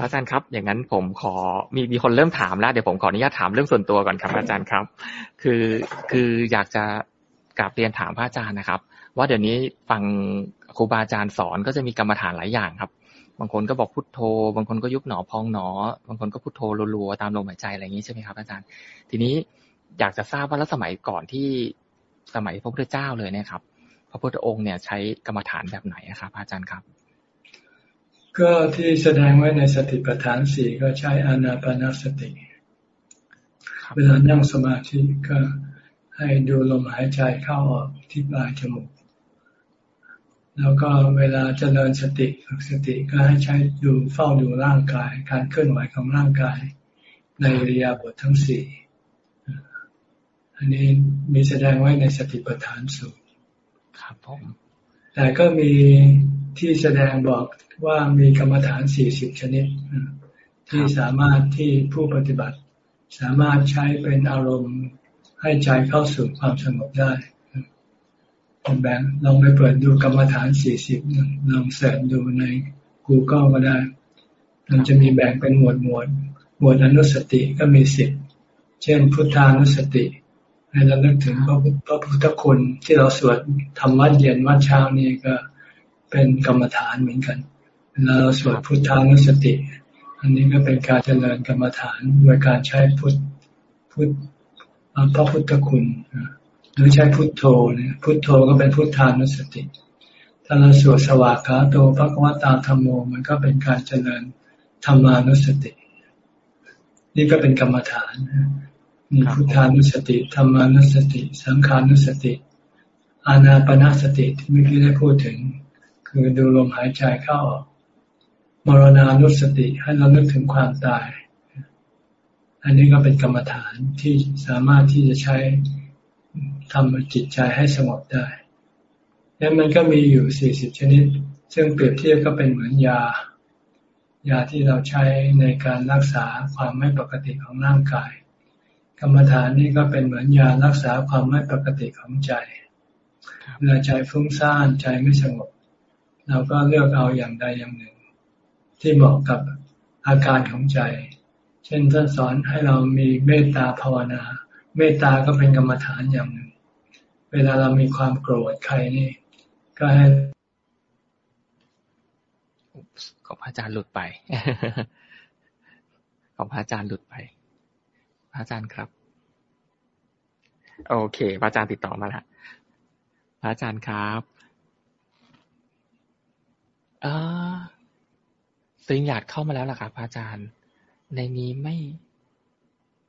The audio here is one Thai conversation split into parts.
อาจารย์ครับ อย่างนั้นผมขอมีมีคนเริ่มถามแล้ว เดี๋ยวผมขออนุญาตถามเรื่องส่วนตัวก่อนครับ อาจารย์ครับ คือคืออยากจะกราบเรียนถามพระอาจารย์นะครับ ว่าเดี๋ยวนี้ฟังครูบาอาจารย์สอนก็จะมีกรรมฐานหลายอย่างครับ บางคนก็บอกพุทโธ บางคนก็ยุบหนอพองหนอ บางคนก็พุทโธรัวๆตามลมหายใจอะไรอย่างนี้ใช่ไหมครับ อาจารย์ ทีนี้อยากจะทราบว่าแล้วสมัยก่อนที่สมัยพระพุทธเจ้าเลยเนี่ยครับ พระพุทธองค์เนี่ยใช้กรรมฐานแบบไหนครับ อาจารย์ครับ ก็ที่แสดงไว้ในสติปัฏฐานสี่ก็ใช้อานาปนาสติ เวลานั่งสมาธิก็ให้ดูลมหายใจเข้าออกที่ปลายจมูก แล้วก็เวลาเจริญสติฝึกสติก็ให้ใช้ดูเฝ้าดูร่างกาย การเคลื่อนไหวของร่างกาย ในเรียบททั้งสี่อันนี้มีแสดงไว้ในสติปัฏฐานสูตรครับผมแต่ก็มี ที่แสดงบอกว่ามีกรรมฐานสี่สิบชนิด ที่สามารถที่ผู้ปฏิบัติ สามารถใช้เป็นอารมณ์ให้ใจเข้าสู่ความสงบได้แบ่งลองไปเปิดดูกรรมฐานสี่สิบลองเสิร์ชดูใน Google ก็ได้ มันจะมีแบ่งเป็นหมวดหมวด หมวดอนุสติก็มีสิบเช่น พุทธานุสติ ให้เราเลิกถึงพระพระพุทธคุณที่เราสวดทำวัดเย็นวัดเช้านี่ก็ เป็นกรรมฐานเหมือนกันเวลาเราสวดพุทธานุสติ อันนี้ก็เป็นการเจริญกรรมฐานโดยการใช้พุทพุทพระพุทธคุณหรือใช้พุทโธเนี่ยพุทโธก็เป็นพุทธานุสติ ถ้าเราสวดสวากขาโตพระกวตาธรรมโมมันก็เป็นการเจริญธรรมานุสติ นี่ก็เป็นกรรมฐานมีพุทธานุสติธรรมานุสติ สังขานุสติ อานาปนาสติที่เมื่อกี้ได้พูดถึง คือดูลมหายใจเข้าออกมรณานุสติให้เรานึกถึงความตาย อันนี้ก็เป็นกรรมฐานที่สามารถที่จะใช้ทำจิตใจให้สงบได้แล้วมันก็มีอยู่สี่สิบชนิด ซึ่งเปรียบเทียบก็เป็นเหมือนยา ยาที่เราใช้ในการรักษาความไม่ปกติของร่างกาย กรรมฐานนี่ก็เป็นเหมือนยารักษาความไม่ปกติของใจเวลาใจฟุ้งซ่านใจไม่สงบ เราก็เลือกเอาอย่างใดอย่างหนึ่ง ที่เหมาะกับอาการของใจ เช่นท่านสอนให้เรามีเมตตาภาวนา เมตตาก็เป็นกรรมฐานอย่างหนึ่ง เวลาเรามีความโกรธใครนี่ ก็ให้ขอพระอาจารย์หลุดไป ขอพระอาจารย์หลุดไป พระอาจารย์ครับ โอเค พระอาจารย์ติดต่อมาแล้วพระอาจารย์ครับ เออ ซึ่งอยากเข้ามาแล้วล่ะครับพระอาจารย์ ในนี้ไม่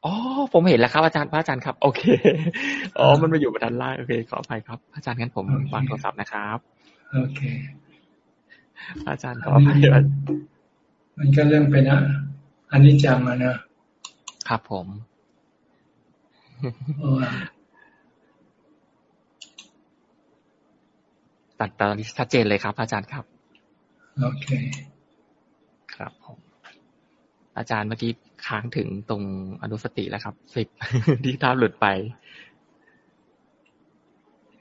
อ๋อผมเห็นแล้วครับอาจารย์พระอาจารย์ครับ โอเคอ๋อมันมาอยู่บนด้านล่างโอเคขออภัยครับ อาจารย์งั้นผมวางโทรศัพท์นะครับ โอเค อาจารย์ขออภัยมันก็เรื่องเป็นอะอันนี้จังอะนะครับผมตัดตอนนี้ชัดเจนเลยครับ อาจารย์ครับ โอเค ครับผมอาจารย์เมื่อกี้ค้างถึงตรงอนุสติแล้วครับสิบที่ท้าหลุดไป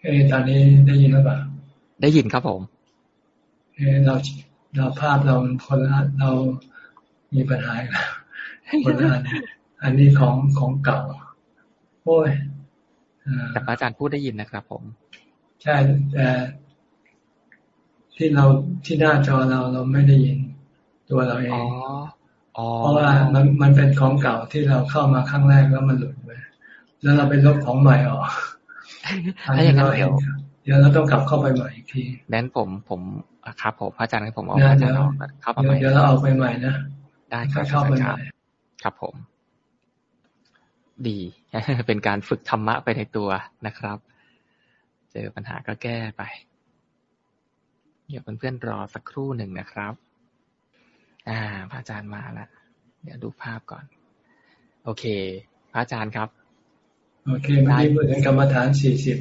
เอตอนนี้ได้ยินหรือเปล่าได้ยินครับผม เอเราเราภาพเราคนละเรามีปัญหาแล้วคนละอันนี้ของของเก่า โอ้ยแต่อาจารย์พูดได้ยินนะครับผม ใช่แต่ ที่เราที่หน้าจอเราเราไม่ได้ยินตัวเราเองเพราะว่ามันมันเป็นของเก่าที่เราเข้ามาครั้งแรกแล้วมันหลุดไปแล้วเราไปลบของใหม่ออกถ้าอย่างนั้นเดี๋ยวเดี๋ยวเราต้องกลับเข้าไปใหม่อีกทีนั้นผมผมครับผมอาจารย์ให้ผมเอาอาจารย์ออกเข้าไปใหม่เดี๋ยวเราเอาไปใหม่นะได้ครับเข้าไปใหม่ครับผม ดีเป็นการฝึกธรรมะไปในตัวนะครับ เจอปัญหาก็แก้ไป เดี๋ยวเพื่อนๆรอสักครู่หนึ่งนะครับ อ่า พระอาจารย์มาแล้วเดี๋ยวดูภาพก่อน โอเค พระอาจารย์ครับ โอเคเมื่อกี้พูดถึงกรรมฐานสี่สิบ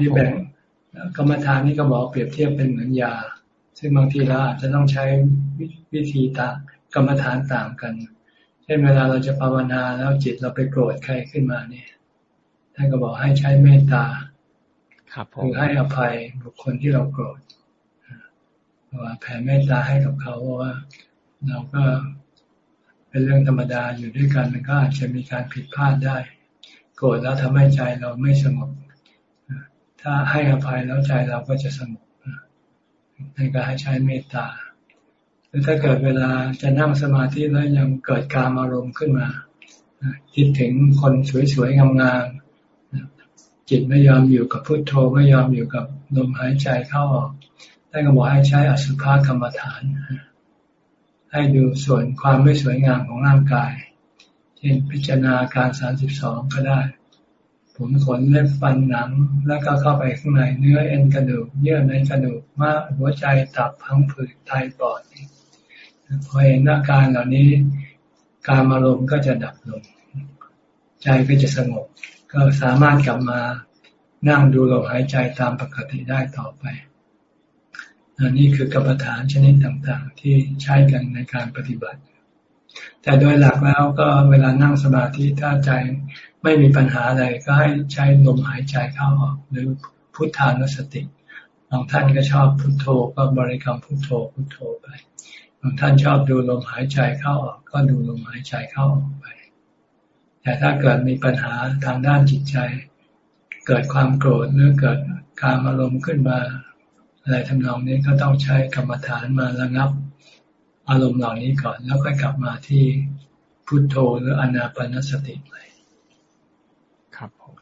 ที่แบ่งกรรมฐานนี่ก็บอกเปรียบเทียบเป็นเหมือนยา ซึ่งบางทีเราอาจจะต้องใช้วิธีต่างกรรมฐานต่างกัน เช่นเวลาเราจะภาวนาแล้วจิตเราไปโกรธใครขึ้นมาเนี่ยท่านก็บอกให้ใช้เมตตาครับคือให้อภัยบุคคลที่เราโกรธว่า แผ่เมตตาให้กับเขาว่า เราก็เป็นเรื่องธรรมดาอยู่ด้วยกันมันก็อาจจะมีการผิดพลาดได้ โกรธแล้วทำให้ใจเราไม่สงบถ้าให้อภัยแล้วใจเราก็จะสงบในการให้ใช้เมตตาหรือถ้าเกิดเวลาจะนั่งสมาธิแล้วยังเกิดการอารมณ์ขึ้นมาคิดถึงคนสวยๆงามๆจิตไม่ยอมอยู่กับพุโทโธไม่ยอมอยู่กับลมหายใจเข้าออก ท่านก็บอกให้ใช้อสุภกรรมฐาน ให้ดูส่วนความไม่สวยงามของร่างกาย เช่นพิจารณาการสามสิบสองก็ได้ ผมขนเล็บฟันหนัง แล้วก็เข้าไปข้างในเนื้อเอ็นกระดูก เยื่อในกระดูกม้าหัวใจตับพังผืดไตปอดพอเห็นอาการเหล่านี้ การอารมณ์ก็จะดับลง ใจก็จะสงบ ก็สามารถกลับมานั่งดูลมหายใจตามปกติได้ต่อไป อันี่คือกรรมฐานชนิดต่างๆ ที่ใช้กันในการปฏิบัติ แต่โดยหลักแล้วก็เวลานั่งสมาธิถ้าใจไม่มีปัญหาอะไรก็ให้ใช้ลมหายใจเข้าออกหรือพุทธานุสติบางท่านก็ชอบพุทโธก็บริกรรมพุทโธพุทโธไปบางท่านชอบดูลมหายใจเข้าออก ก็ดูลมหายใจเข้าออกไป แต่ถ้าเกิดมีปัญหาทางด้านจิตใจ เกิดความโกรธหรือเกิดการอารมณ์ขึ้นมา อะไรทำนองนี้ก็ต้องใช้กรรมฐานมาระงับอารมณ์เหล่านี้ก่อน แล้วค่อยกลับมาที่พุทโธหรืออนาปนสติใหม่ครับผม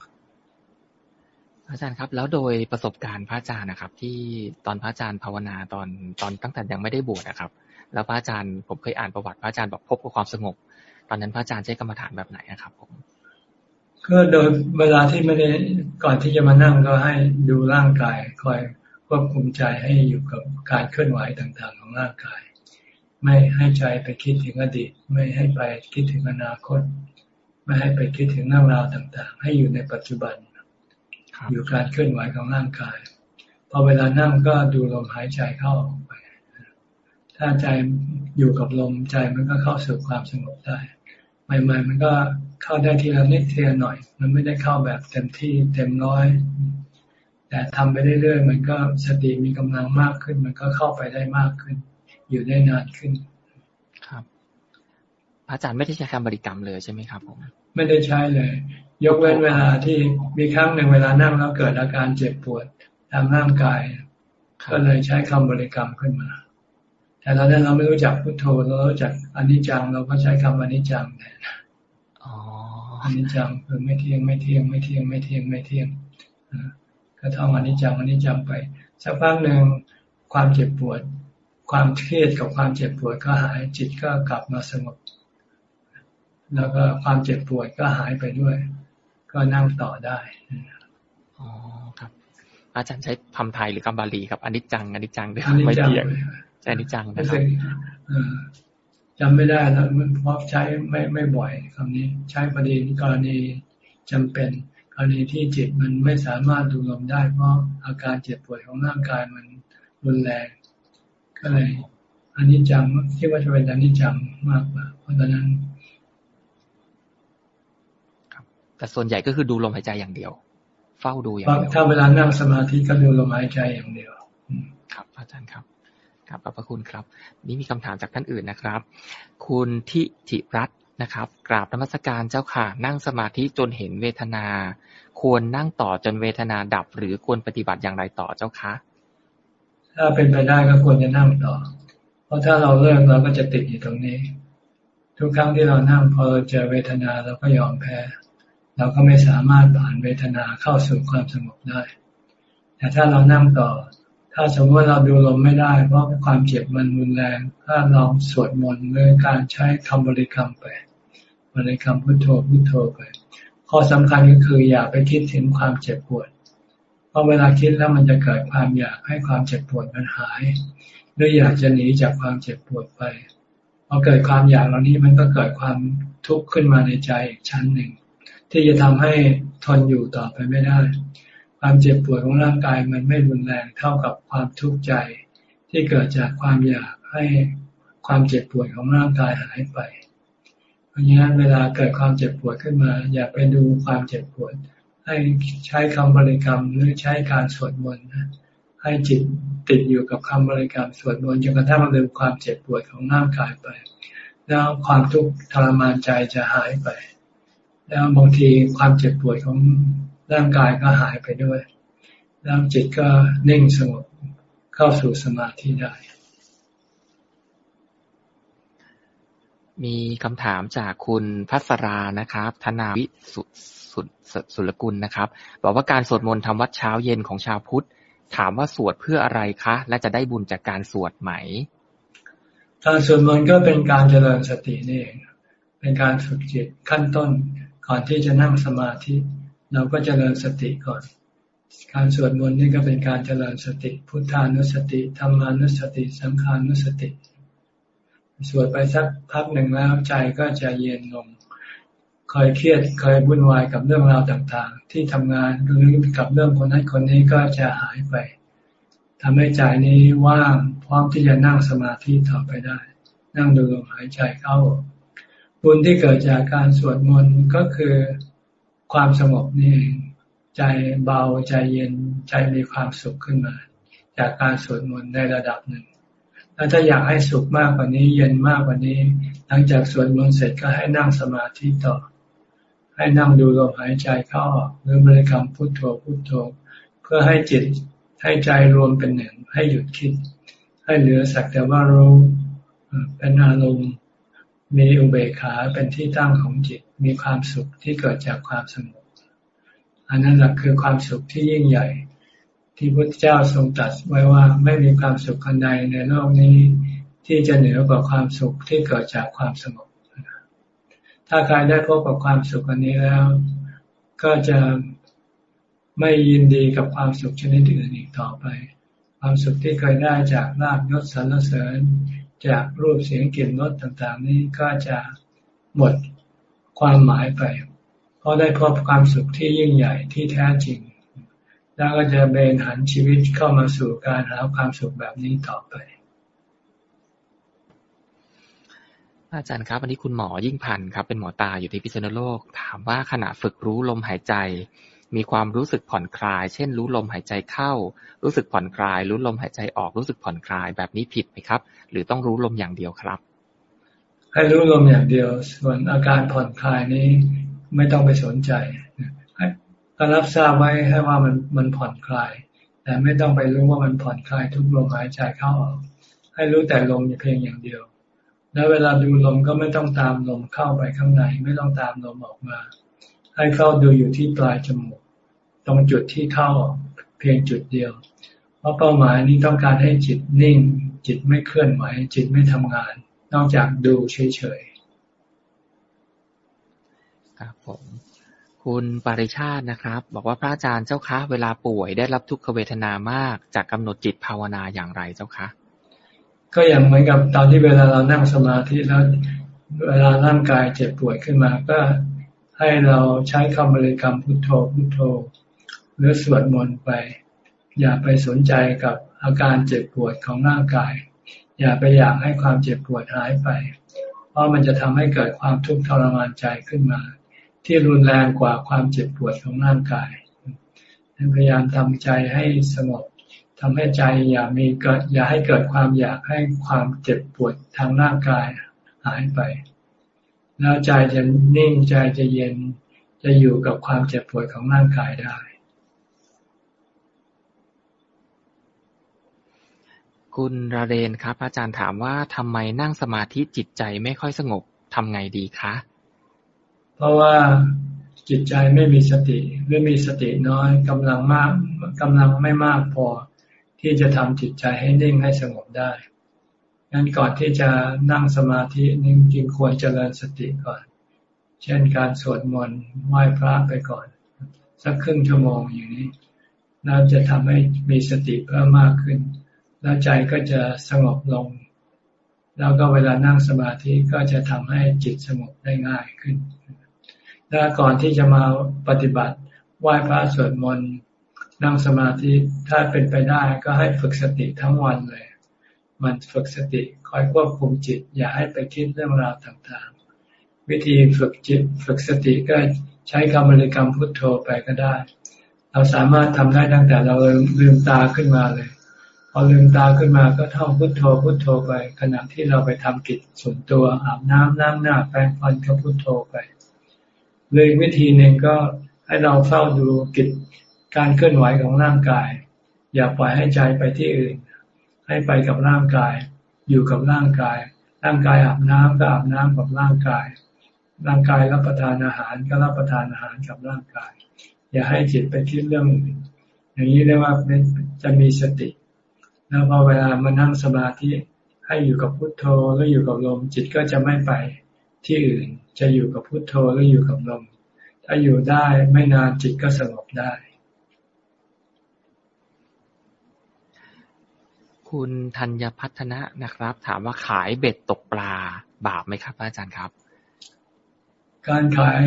อาจารย์ครับ แล้วโดยประสบการณ์พระอาจารย์นะครับ ที่ตอนพระอาจารย์ภาวนาตอนตอนตั้งแต่ยังไม่ได้บวชนะครับ แล้วพระอาจารย์ผมเคยอ่านประวัติพระอาจารย์บอกพบกับความสงบ ตอนนั้นพระอาจารย์ใช้กรรมฐานแบบไหนนะครับผมก็โดยเวลาที่ไม่ได้ก่อนที่จะมานั่งก็ให้ดูร่างกายคอย ควบคุมใจให้อยู่กับการเคลื่อนไหวต่างๆของร่างกาย ไม่ให้ใจไปคิดถึงอดีต ไม่ให้ไปคิดถึงอนาคต ไม่ให้ไปคิดถึงเรื่องราวต่างๆ ให้อยู่ในปัจจุบัน อยู่การเคลื่อนไหวของร่างกาย พอเวลานั่งก็ดูลมหายใจเข้าออกไป ถ้าใจอยู่กับลมใจมันก็เข้าสู่ความสงบได้ ใหม่ ๆ มันก็เข้าได้ทีละนิดทีละหน่อย มันไม่ได้เข้าแบบเต็มที่เต็มร้อย แต่ทำไปเรื่อยๆมันก็สติมีกำลังมากขึ้น มันก็เข้าไปได้มากขึ้น อยู่ได้นานขึ้น ครับ อาจารย์ไม่ได้ใช้คำบริกรรมเลยใช่ไหมครับผมไม่ได้ใช้เลย ยกเว้นเวลาที่มีครั้งหนึ่งเวลานั่งแล้วเกิดอาการเจ็บปวดตามร่างกายก็เลยใช้คำบริกรรมขึ้นมา แต่ตอนนั้นเราไม่รู้จักพุทโธเรารู้จักอนิจจังเราก็ใช้คำอนิจจังแทนอนิจจังคือไม่เที่ยงไม่เที่ยงไม่เที่ยงไม่เที่ยงไม่เที่ยง ก็ท่องอนิจจังอนิจจังไปสักพักหนึ่งความเจ็บปวด ความเครียดกับความเจ็บปวดก็หายจิตก็กลับมาสงบแล้วก็ความเจ็บปวดก็หายไปด้วย ก็นั่งต่อได้อ๋อครับ อาจารย์ใช้คำไทยหรือคำบาลีครับอนิจจังอนิจจังด้วยไม่เที่ยงใช้อนิจจังนะครับจำไม่ได้แล้วเพราะใช้ไม่ไม่บ่อยคำนี้ ใช้ประเด็นกรณีจำเป็น รณีที่จิตมันไม่สามารถดูลมได้เพราะอาการเจ็บป่วยของร่างกายมันรุนแรง ก็เลยอันนี้จังที่ว่าจะเป็นอันนี้จังมากกว่าเพราะฉะนั้นแต่ส่วนใหญ่ก็คือดูลมหายใจอย่างเดียว เฝ้าดูอย่างเดียวถ้าเวลานั่งสมาธิก็ดูลมหายใจอย่างเดียวครับ อาจารย์ครับครับขอบพระคุณครับ นี่มีคำถามจากท่านอื่นนะครับ คุณทิธิรัตน นะครับ กราบธรรมสการเจ้าค่ะ นั่งสมาธิจนเห็นเวทนา ควรนั่งต่อจนเวทนาดับ หรือควรปฏิบัติอย่างไรต่อเจ้าคะถ้าเป็นไปได้ก็ควรจะนั่งต่อ เพราะถ้าเราเลิกเราก็จะติดอยู่ตรงนี้ ทุกครั้งที่เรานั่งพอเจอเวทนาเราก็ยอมแพ้ เราก็ไม่สามารถผ่านเวทนาเข้าสู่ความสงบได้ แต่ถ้าเรานั่งต่อ ถ้าสมมติว่าเราดูลมไม่ได้ เพราะความเจ็บมันรุนแรง ถ้าเราสวดมนต์หรือการใช้คำบริกรรมไป บริกรรมพุทโธพุทโธไป ข้อสำคัญก็คืออย่าไปคิดถึงความเจ็บปวด เพราะเวลาคิดแล้วมันจะเกิดความอยากให้ความเจ็บปวดมันหายหรืออยากจะหนีจากความเจ็บปวดไปพอเกิดความอยากเหล่านี้มันก็เกิดความทุกข์ขึ้นมาในใจอีกชั้นหนึ่ง ที่จะทำให้ทนอยู่ต่อไปไม่ได้ ความเจ็บปวดของร่างกายมันไม่รุนแรงเท่ากับความทุกข์ใจ ที่เกิดจากความอยากให้ความเจ็บปวดของร่างกายหายไป ราะงั้นเวลาเกิดความเจ็บปวดขึ้นมา อย่าไปดูความเจ็บปวด ให้ใช้คำบริกรรมหรือใช้การสวดมนต์ให้จิตติดอยู่กับคำบริกรรมสวดมนต์จนกระทั่งลืมความเจ็บปวดของร่างกายไป แล้วความทุกข์ทรมานใจจะหายไป แล้วบางทีความเจ็บปวดของร่างกายก็หายไปด้วยแล้วจิตก็นิ่งสงบเข้าสู่สมาธิได้ มีคำถามจากคุณพัสรานะครับ ธนาวิสุสุสุลกุลนะครับ บอกว่าการสวดมนต์ทำวัดเช้าเย็นของชาวพุทธ ถามว่าสวดเพื่ออะไรคะ และจะได้บุญจากการสวดไหม การสวดมนต์ก็เป็นการเจริญสตินี่เองเป็นการฝึกจิตขั้นต้นก่อนที่จะนั่งสมาธิ เราก็เจริญสติก่อน การสวดมนต์นี่ก็เป็นการเจริญสติ พุทธานุสติธรรมานุสติ สังขานุสติส สวดไปสักพักหนึ่งแล้วใจก็จะเย็นลงเคยเครียดเคยวุ่นวายกับเรื่องราวต่างๆ ที่ทำงานหรือกับเรื่องคนนั้นคนนี้ก็จะหายไปทำให้ใจนี้ว่างพร้อมที่จะนั่งสมาธิต่อไปได้ นั่งดูลมหายใจเข้า บุญที่เกิดจากการสวดมนต์ก็คือความสงบนี่ใจเบาใจเย็นใจมีความสุขขึ้นมา จากการสวดมนต์ในระดับหนึ่ง แล้วถ้าอยากให้สุขมากกว่านี้ เย็นมากกว่านี้ หลังจากสวดมนต์เสร็จก็ให้นั่งสมาธิต่อ ให้นั่งดูลมหายใจเข้าออกหรือบริกรรมพุทโธพุทโธ เพื่อให้จิตให้ใจรวมเป็นหนึ่ง ให้หยุดคิด ให้เหลือสักแต่ว่ารู้เป็นอารมณ์มีอุเบกขาเป็นที่ตั้งของจิตมีความสุขที่เกิดจากความสงบอันนั้นแหละคือความสุขที่ยิ่งใหญ่ ที่พระเจ้าทรงตรัสไว้ว่าไม่มีความสุขอันใดในโลกนี้ ที่จะเหนือกว่าความสุขที่เกิดจากความสงบ ถ้าใครได้พบกับความสุขอันนี้แล้ว ก็จะไม่ยินดีกับความสุขชนิดอื่นอีกต่อไป ความสุขที่เคยได้จากลาบยศสรรเสริญ จากรูปเสียงกลิ่นรสต่างๆ นี้ก็จะหมดความหมายไป เพราะได้พบความสุขที่ยิ่งใหญ่ที่แท้จริง แล้วก็จะเบนหันชีวิตเข้ามาสู่การหาความสุขแบบนี้ต่อไป อาจารย์ครับ วันนี้คุณหมอยิ่งพันธ์ครับ เป็นหมอตาอยู่ที่พิษณุโลก ถามว่าขณะฝึกรู้ลมหายใจ มีความรู้สึกผ่อนคลาย เช่น รู้ลมหายใจเข้า รู้สึกผ่อนคลาย รู้ลมหายใจออกรู้สึกผ่อนคลายแบบนี้ผิดไหมครับ หรือต้องรู้ลมอย่างเดียวครับ ให้รู้ลมอย่างเดียว ส่วนอาการผ่อนคลายนี้ไม่ต้องไปสนใจ ก็รับทราบไว้ให้ว่ามันมันผ่อนคลาย แต่ไม่ต้องไปรู้ว่ามันผ่อนคลายทุกลมหายใจเข้าออก ให้รู้แต่ลมเพียงอย่างเดียว แล้วเวลาดูลมก็ไม่ต้องตามลมเข้าไปข้างใน ไม่ต้องตามลมออกมา ให้เข้าดูอยู่ที่ปลายจมูก ตรงจุดที่เข้าเพียงจุดเดียว เพราะเป้าหมายนี้ต้องการให้จิตนิ่ง จิตไม่เคลื่อนไหว จิตไม่ทำงาน นอกจากดูเฉยๆครับผม คุณปริชาตินะครับ บอกว่าพระอาจารย์เจ้าคะ เวลาป่วยได้รับทุกขเวทนามากจากกำหนดจิตภาวนาอย่างไรเจ้าคะก็อย่างเหมือนกับตอนที่เวลาเรานั่งสมาธิแล้วเวลาร่างกายเจ็บป่วยขึ้นมา ก็ให้เราใช้คำบริกรรมพุทโธพุทโธ หรือสวดมนต์ไป อย่าไปสนใจกับอาการเจ็บปวดของร่างกาย อย่าไปอยากให้ความเจ็บปวดหายไป เพราะมันจะทำให้เกิดความทุกข์ทรมานใจขึ้นมา ที่รุนแรงกว่าความเจ็บปวดของร่างกายพยายามทำใจให้สงบทำให้ใจอย่ามีเกิด อย่าให้เกิดความอยากให้ความเจ็บปวดทางร่างกายหายไป แล้วใจจะนิ่งใจจะเย็นจะอยู่กับความเจ็บปวดของร่างกายได้คุณราเรนครับ อาจารย์ถามว่าทำไมนั่งสมาธิจิตใจไม่ค่อยสงบทำไงดีคะ เพราะว่าจิตใจไม่มีสติหรือมีสติน้อยกำลังมากกำลังไม่มากพอที่จะทำจิตใจให้นิ่งให้สงบได้งั้นก่อนที่จะนั่งสมาธินิ่งจริงควรเจริญสติก่อน เช่นการสวดมนต์ไหว้พระไปก่อน สักครึ่งชั่วโมงอย่างนี้น่าจะทำให้มีสติเพิ่มมากขึ้น แล้วใจก็จะสงบลง แล้วก็เวลานั่งสมาธิก็จะทำให้จิตสงบได้ง่ายขึ้น แล้วก่อนที่จะมาปฏิบัติไหว้พระสวดมนต์นั่งสมาธิถ้าเป็นไปได้ก็ให้ฝึกสติทั้งวันเลย มันฝึกสติคอยควบคุมจิต อย่าให้ไปคิดเรื่องราวต่างๆ วิธีฝึกจิตฝึกสติก็ใช้คำบริกรรมพุทโธไปก็ได้ เราสามารถทำได้ตั้งแต่เราลืมตาขึ้นมาเลย พอลืมตาขึ้นมาก็ท่องพุทโธพุทโธไป ขณะที่เราไปทำกิจส่วนตัวอาบน้ำน้ำหน้าแปรงฟันก็พุทโธไป เลยวิธีหนึ่งก็ให้เราเฝ้าดูกิจการเคลื่อนไหวของร่างกาย อย่าปล่อยให้ใจไปที่อื่น ให้ไปกับร่างกาย อยู่กับร่างกาย ร่างกายอาบน้ำก็อาบน้ำกับร่างกาย ร่างกายรับประทานอาหารก็รับประทานอาหารกับร่างกาย อย่าให้จิตไปคิดเรื่องอื่นอย่างนี้เรียกว่าจะมีสติ แล้วพอเวลามานั่งสมาธิให้อยู่กับพุทโธแล้วอยู่กับลมจิตก็จะไม่ไปที่อื่น จะอยู่กับพุทโธแล้วอยู่กับลม ถ้าอยู่ได้ไม่นานจิตก็สงบได้ คุณธัญพัฒนะนะครับ ถามว่าขายเบ็ดตกปลาบาปไหมครับอาจารย์ครับ การขาย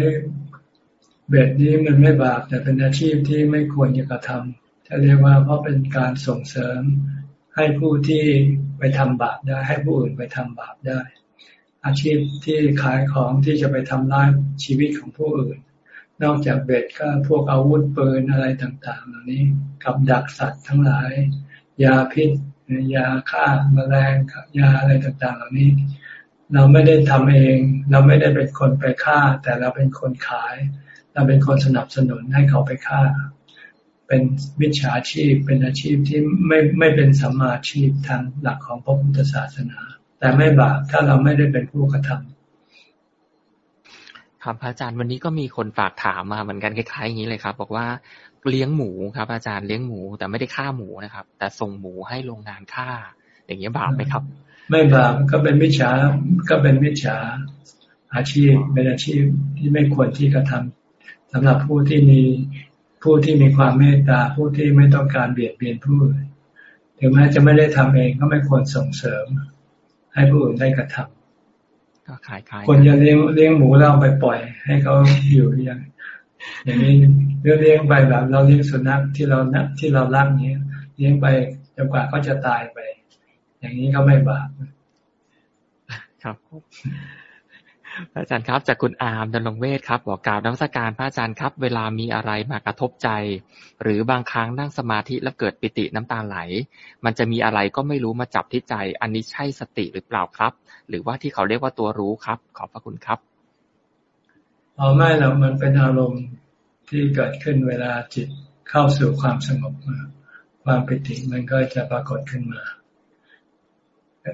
เบ็ดนี้มันไม่บาปแต่เป็นอาชีพที่ไม่ควรจะกระทำถ้าเรียกว่าเพราะเป็นการส่งเสริมให้ผู้ที่ไปทำบาปได้ ให้ผู้อื่นไปทำบาปได้ อาชีพที่ขายของที่จะไปทำร้ายชีวิตของผู้อื่น นอกจากเบ็ดก็พวกอาวุธปืนอะไรต่าง ๆ เหล่านี้กับดักสัตว์ทั้งหลาย ยาพิษ ยาฆ่าแมลงยาอะไรต่างๆ เหล่านี้ เราไม่ได้ทำเอง เราไม่ได้เป็นคนไปฆ่า แต่เราเป็นคนขาย เราเป็นคนสนับสนุนให้เขาไปฆ่า เป็นวิชาชีพเป็นอาชีพที่ไม่ไม่เป็นสัมมาชีพทางหลักของพระพุทธศาสนา แต่ไม่บาปถ้าเราไม่ได้เป็นผู้กระทำครับอาจารย์วันนี้ก็มีคนฝากถามมาเหมือนกันคล้ายๆอย่างนี้เลยครับ บอกว่าเลี้ยงหมูครับ อาจารย์เลี้ยงหมู แต่ไม่ได้ฆ่าหมูนะครับ แต่ส่งหมูให้โรงงานฆ่า อย่างนี้บาปไหมครับ ไม่บาปก็เป็นมิจฉาก็เป็นมิจฉาอาชีพเป็นอาชีพที่ไม่ควรที่กระทำสำหรับผู้ที่มีผู้ที่มีความเมตตาผู้ที่ไม่ต้องการเบียดเบียนผู้อื่นถึงแม้จะไม่ได้ทำเองก็ไม่ควรส่งเสริม ให้ผู้อื่นได้กระทำก็ขายขายคนจะเลี้ยงเลี้ยงหมูแล้วไปปล่อย ให้เขาอยู่อย่างอย่างนี้เลี้ยงไปแบบเราเลี้ยงสุนัขที่เรานะที่เรารักนี้เลี้ยงไปจนกว่าเขาจะตายไป อย่างนี้ก็ไม่บาปครับ อาจารย์ครับ จากคุณอาร์มดนงเวทครับ บอกกล่าวนักการพระอาจารย์ครับ เวลามีอะไรมากระทบใจ หรือบางครั้งนั่งสมาธิแล้วเกิดปิติน้ำตาไหล มันจะมีอะไรก็ไม่รู้มาจับที่ใจ อันนี้ใช่สติหรือเปล่าครับ หรือว่าที่เขาเรียกว่าตัวรู้ครับ ขอบพระคุณครับเอ๋อไม่หรอกมันเป็นอารมณ์ที่เกิดขึ้นเวลาจิตเข้าสู่ความสงบความปิติมันก็จะปรากฏขึ้นมา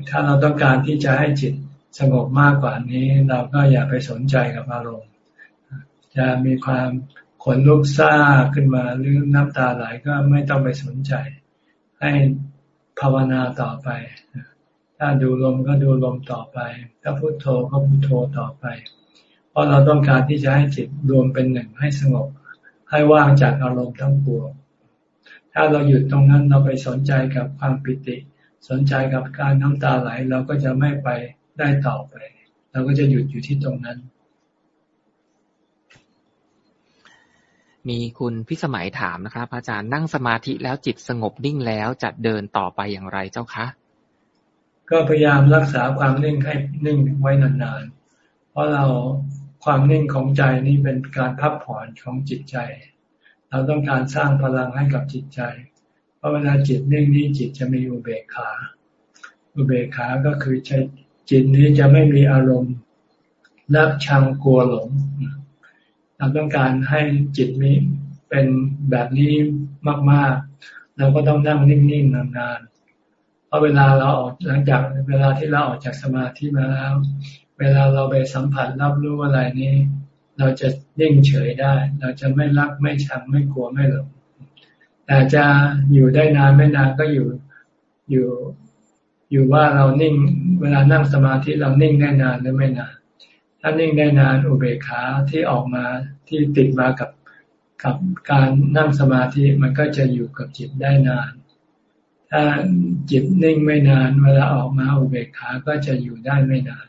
ถ้าเราต้องการที่จะให้จิต สงบมากกว่านี้เราก็อย่าไปสนใจกับอารมณ์ จะมีความขนลุกซ่าขึ้นมาหรือน้ำตาไหลก็ไม่ต้องไปสนใจ ให้ภาวนาต่อไป ถ้าดูลมก็ดูลมต่อไป ถ้าพุโทโธก็พุโทโธต่อไป เพราะเราต้องการที่จะให้จิตรวมเป็นหนึ่งให้สงบ ให้ว่างจากอารมณ์ทั้งปวงถ้าเราหยุดตรงนั้นเราไปสนใจกับความปิติ สนใจกับการน้ำตาไหลเราก็จะไม่ไป ได้ต่อไป เราก็จะหยุดอยู่ที่ตรงนั้น มีคุณพิสมัยถามนะครับ อาจารย์นั่งสมาธิแล้วจิตสงบนิ่งแล้วจะเดินต่อไปอย่างไรเจ้าคะก็พยายามรักษาความนิ่งให้นิ่งไว้นานๆ เพราะเราความนิ่งของใจนี้เป็นการพักผ่อนของจิตใจ เราต้องการสร้างพลังให้กับจิตใจ เพราะเวลาจิตนิ่งนี้จิตจะมีอุเบกขา อุเบกขาก็คือใจ จิตนี้จะไม่มีอารมณ์รักชังกลัวหลง เราต้องการให้จิตนี้เป็นแบบนี้มาก ๆ เราก็ต้องนั่งนิ่งๆนานๆเพราะเวลาเราออกหลังจากเวลาที่เราออกจากสมาธิมาแล้ว เวลาเราไปสัมผัสรับรู้อะไรนี้ เราจะนิ่งเฉยได้ เราจะไม่รักไม่ชังไม่กลัวไม่หลงแต่จะอยู่ได้นานไม่นานก็อยู่อยู่ อยู่ว่าเรานิ่ง เวลานั่งสมาธิเรานิ่งได้นานหรือไม่นานถ้านิ่งได้นานอุเบกขาที่ออกมาที่ติดมากับกับการนั่งสมาธิมันก็จะอยู่กับจิตได้นาน ถ้าจิตนิ่งไม่นาน เวลาออกมาอุเบกขาก็จะอยู่ได้ไม่นาน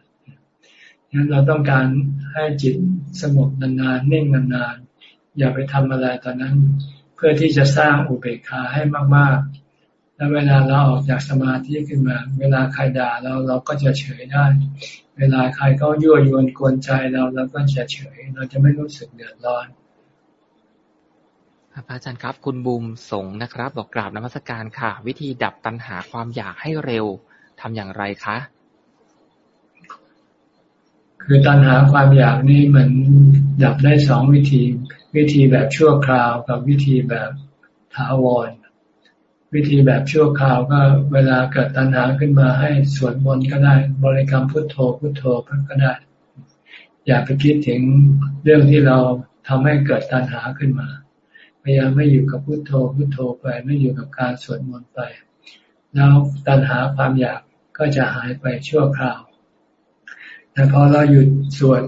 งั้นเราต้องการให้จิตสงบนานๆนิ่งนานๆอย่าไปทำอะไรตอนนั้น เพื่อที่จะสร้างอุเบกขาให้มาก แล้วเวลาเราออกจากสมาธิขึ้นมา เวลาใครด่าเราเราก็จะเฉยได้ เวลาใครก็ยั่วยวนกวนใจเราเราก็จะเฉย เราจะไม่รู้สึกเดือดร้อนพระอาจารย์ครับ คุณบูมสงนะครับ บอกกราบนมัสการค่ะ วิธีดับตัณหาความอยากให้เร็วทำอย่างไรคะ คือตัณหาความอยากนี่มันดับได้สองวิธี วิธีแบบชั่วคราวกับวิธีแบบถาวร วิธีแบบชั่วคราวก็เวลาเกิดตัณหาขึ้นมาให้สวดมนต์ก็ได้ บริกรรมพุทโธพุทโธก็ได้ อย่าไปคิดถึงเรื่องที่เราทำให้เกิดตัณหาขึ้นมาพยายามไม่อยู่กับพุทโธพุทโธไปไม่อยู่กับการสวดมนต์ไป แล้วตัณหาความอยากก็จะหายไปชั่วคราวแต่พอเราหยุดสวด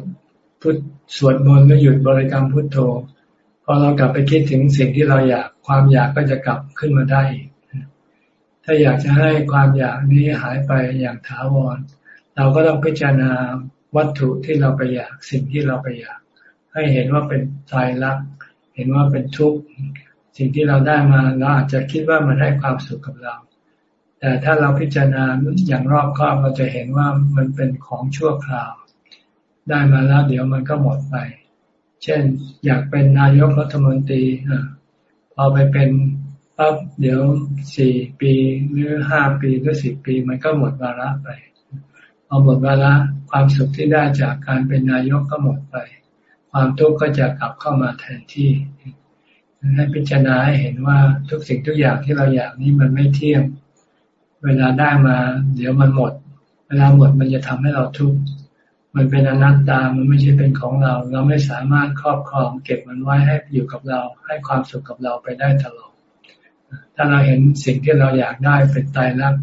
พุทสวดมนต์แล้วหยุดบริกรรมพุทโธพอเรากลับไปคิดถึงสิ่งที่เราอยากความอยากก็จะกลับขึ้นมาได้ ถ้าอยากจะให้ความอยากนี้หายไปอย่างถาวร เราก็ต้องพิจารณาวัตถุที่เราไปอยากสิ่งที่เราไปอยาก ให้เห็นว่าเป็นใจรัก เห็นว่าเป็นทุกข์สิ่งที่เราได้มาเราอาจจะคิดว่ามันให้ความสุขกับเรา แต่ถ้าเราพิจารณาอย่างรอบคอบเราจะเห็นว่ามันเป็นของชั่วคราว ได้มาแล้วเดี๋ยวมันก็หมดไป เช่น อยากเป็นนายกรัฐมนตรีพอไปเป็น ปั๊บเดี๋ยวสี่ปีหรือห้าปีหรือสิบปี มันก็หมดวาระไปพอหมดวาระความสุขที่ได้จากการเป็นนายกก็หมดไป ความทุกข์ก็จะกลับเข้ามาแทนที่ ให้พิจารณาให้เห็นว่าทุกสิ่งทุกอย่างที่เราอยากนี้มันไม่เที่ยง เวลาได้มา เดี๋ยวมันหมด เวลาหมดมันจะทำให้เราทุกข์มันเป็นอนัตตามันไม่ใช่เป็นของเรา เราไม่สามารถครอบครองเก็บมันไว้ให้อยู่กับเรา ให้ความสุขกับเราไปได้ตลอด ถ้าเราเห็นสิ่งที่เราอยากได้เป็นตายรัก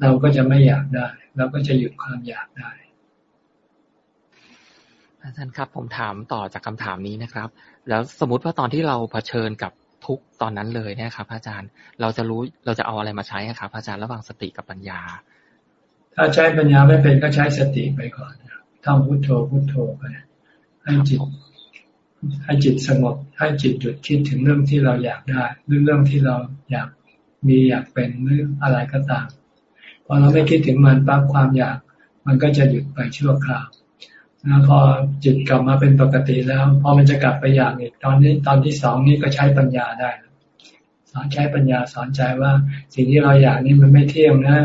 เราก็จะไม่อยากได้ เราก็จะหยุดความอยากได้อาจารย์ครับ ผมถามต่อจากคำถามนี้นะครับ แล้วสมมติว่าตอนที่เราเผชิญกับทุกตอนนั้นเลยเนี่ยครับ อาจารย์เราจะรู้เราจะเอาอะไรมาใช้ครับ อาจารย์ระหว่างสติกับปัญญา ถ้าใช้ปัญญาไม่เป็นก็ใช้สติไปก่อนท่องพุโทโธพุโทโธไปให้จิต ให้จิตสงบ ให้จิตหยุดคิดถึงเรื่องที่เราอยากได้หรือเรื่องที่เราอยากมีอยากเป็นหรืออะไรก็ตามพอเราไม่คิดถึงมันปั๊บความอยาก มันก็จะหยุดไปชั่วคราวนะพอจิตกลับมาเป็นปกติแล้วพอมันจะกลับไปอยากอีกตอนนี้ตอนที่สองนี้ก็ใช้ปัญญาได้สอนใช้ปัญญาสอนใจว่า สิ่งที่เราอยากนี่มันไม่เที่ยงนะ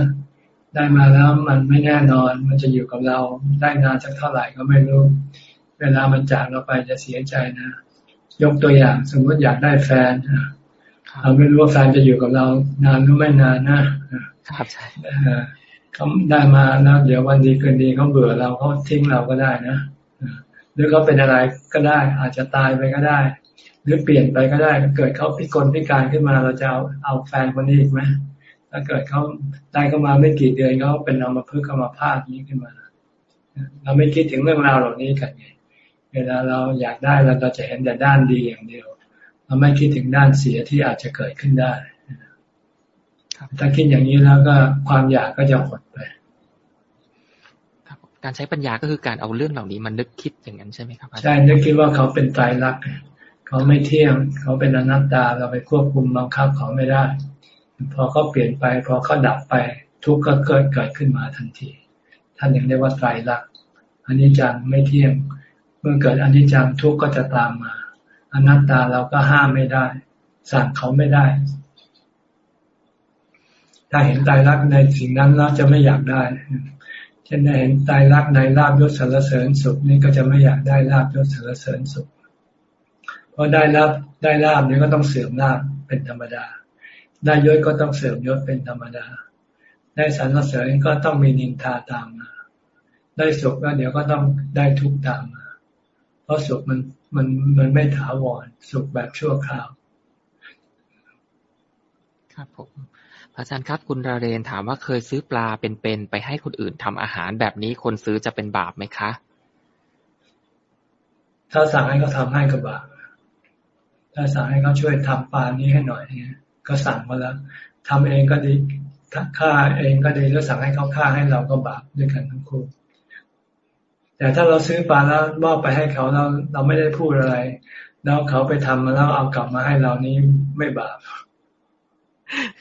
ได้มาแล้วมันไม่แน่นอน มันจะอยู่กับเราได้นานสักเท่าไหร่ก็ไม่รู้ เวลามันจากเราไปจะเสียใจนะ ยกตัวอย่างสมมติอยากได้แฟนเราไม่รู้ว่าแฟนจะอยู่กับเรา นานหรือไม่นานนะครับใช่เขาได้มาแล้วเดี๋ยววันดีเกินดีเขาเบื่อเราเขาทิ้งเราก็ได้นะหรือเขาเป็นอะไรก็ได้ อาจจะตายไปก็ได้ หรือเปลี่ยนไปก็ได้เกิดเขาพิกลพิการขึ้นมาเราจะเอาเอาแฟนคนนี้อีกไหมถ้าเกิดเขาได้เข้ามาไม่กี่เดือนเขาเป็นเอามาพึ่งเอามาพาดนี้ขึ้นมา เราไม่คิดถึงเรื่องราวเหล่านี้กันไง เวลาเราอยากได้เราจะเห็นแต่ด้านดีอย่างเดียว เราไม่คิดถึงด้านเสียที่อาจจะเกิดขึ้นได้ถ้าคิดอย่างนี้แล้วก็ความอยากก็จะหมดไปการใช้ปัญญาก็คือการเอาเรื่องเหล่านี้มันนึกคิดอย่างนั้นใช่ไหมครับใช่นึกคิดว่าเขาเป็นตายรักเขาไม่เที่ยง เขาเป็นอนัตตาเราไปควบคุมบังคับเขาไม่ได้ พอเขาเปลี่ยนไป พอเขาดับไป ทุกข์ก็เกิดเกิดขึ้นมาทันที ท่านยังเรียกว่าไตรลักษณ์อันนี้จังไม่เที่ยงเมื่อเกิดอนนี้จังทุกข์ก็จะตามมา อนัตตาเราก็ห้ามไม่ได้ สั่งเขาไม่ได้ ถ้าเห็นตายรักในสิ่งนั้นแล้วจะไม่อยากได้เช่นเห็นตายรักในลาบยศสารเสริญสุขนี่ก็จะไม่อยากได้ลาบยศสารเสริญสุขเพราะได้ลาบได้ลาบนี่ก็ต้องเสื่อมลาบเป็นธรรมดา ได้ยศก็ต้องเสื่อมยศเป็นธรรมดา ได้สรรเสริญก็ต้องมีนินทาตามมา ได้สุขก็เดี๋ยวก็ต้องได้ทุกข์ตามมา เพราะสุขมันมันมันไม่ถาวรสุขแบบชั่วคราว ครับผมอาจารย์ครับ คุณราเรนถามว่าเคยซื้อปลาเป็นๆไปให้คนอื่นทำอาหารแบบนี้คนซื้อจะเป็นบาปไหมคะ ถ้าสั่งให้เขาทาให้ก็บาปถ้าสั่งให้เขาช่วยทำปลานี้ให้หน่อยก็สั่งมาแล้วทำเองก็ดีฆ่าเองก็ดีแล้วสั่งให้เขาฆ่าให้เราก็บาปด้วยกันทั้งคู่ แต่ถ้าเราซื้อปลาแล้วมอบไปให้เขาเราเราไม่ได้พูดอะไร แล้วเขาไปทำมาแล้วเอากลับมาให้เรานี้ไม่บาป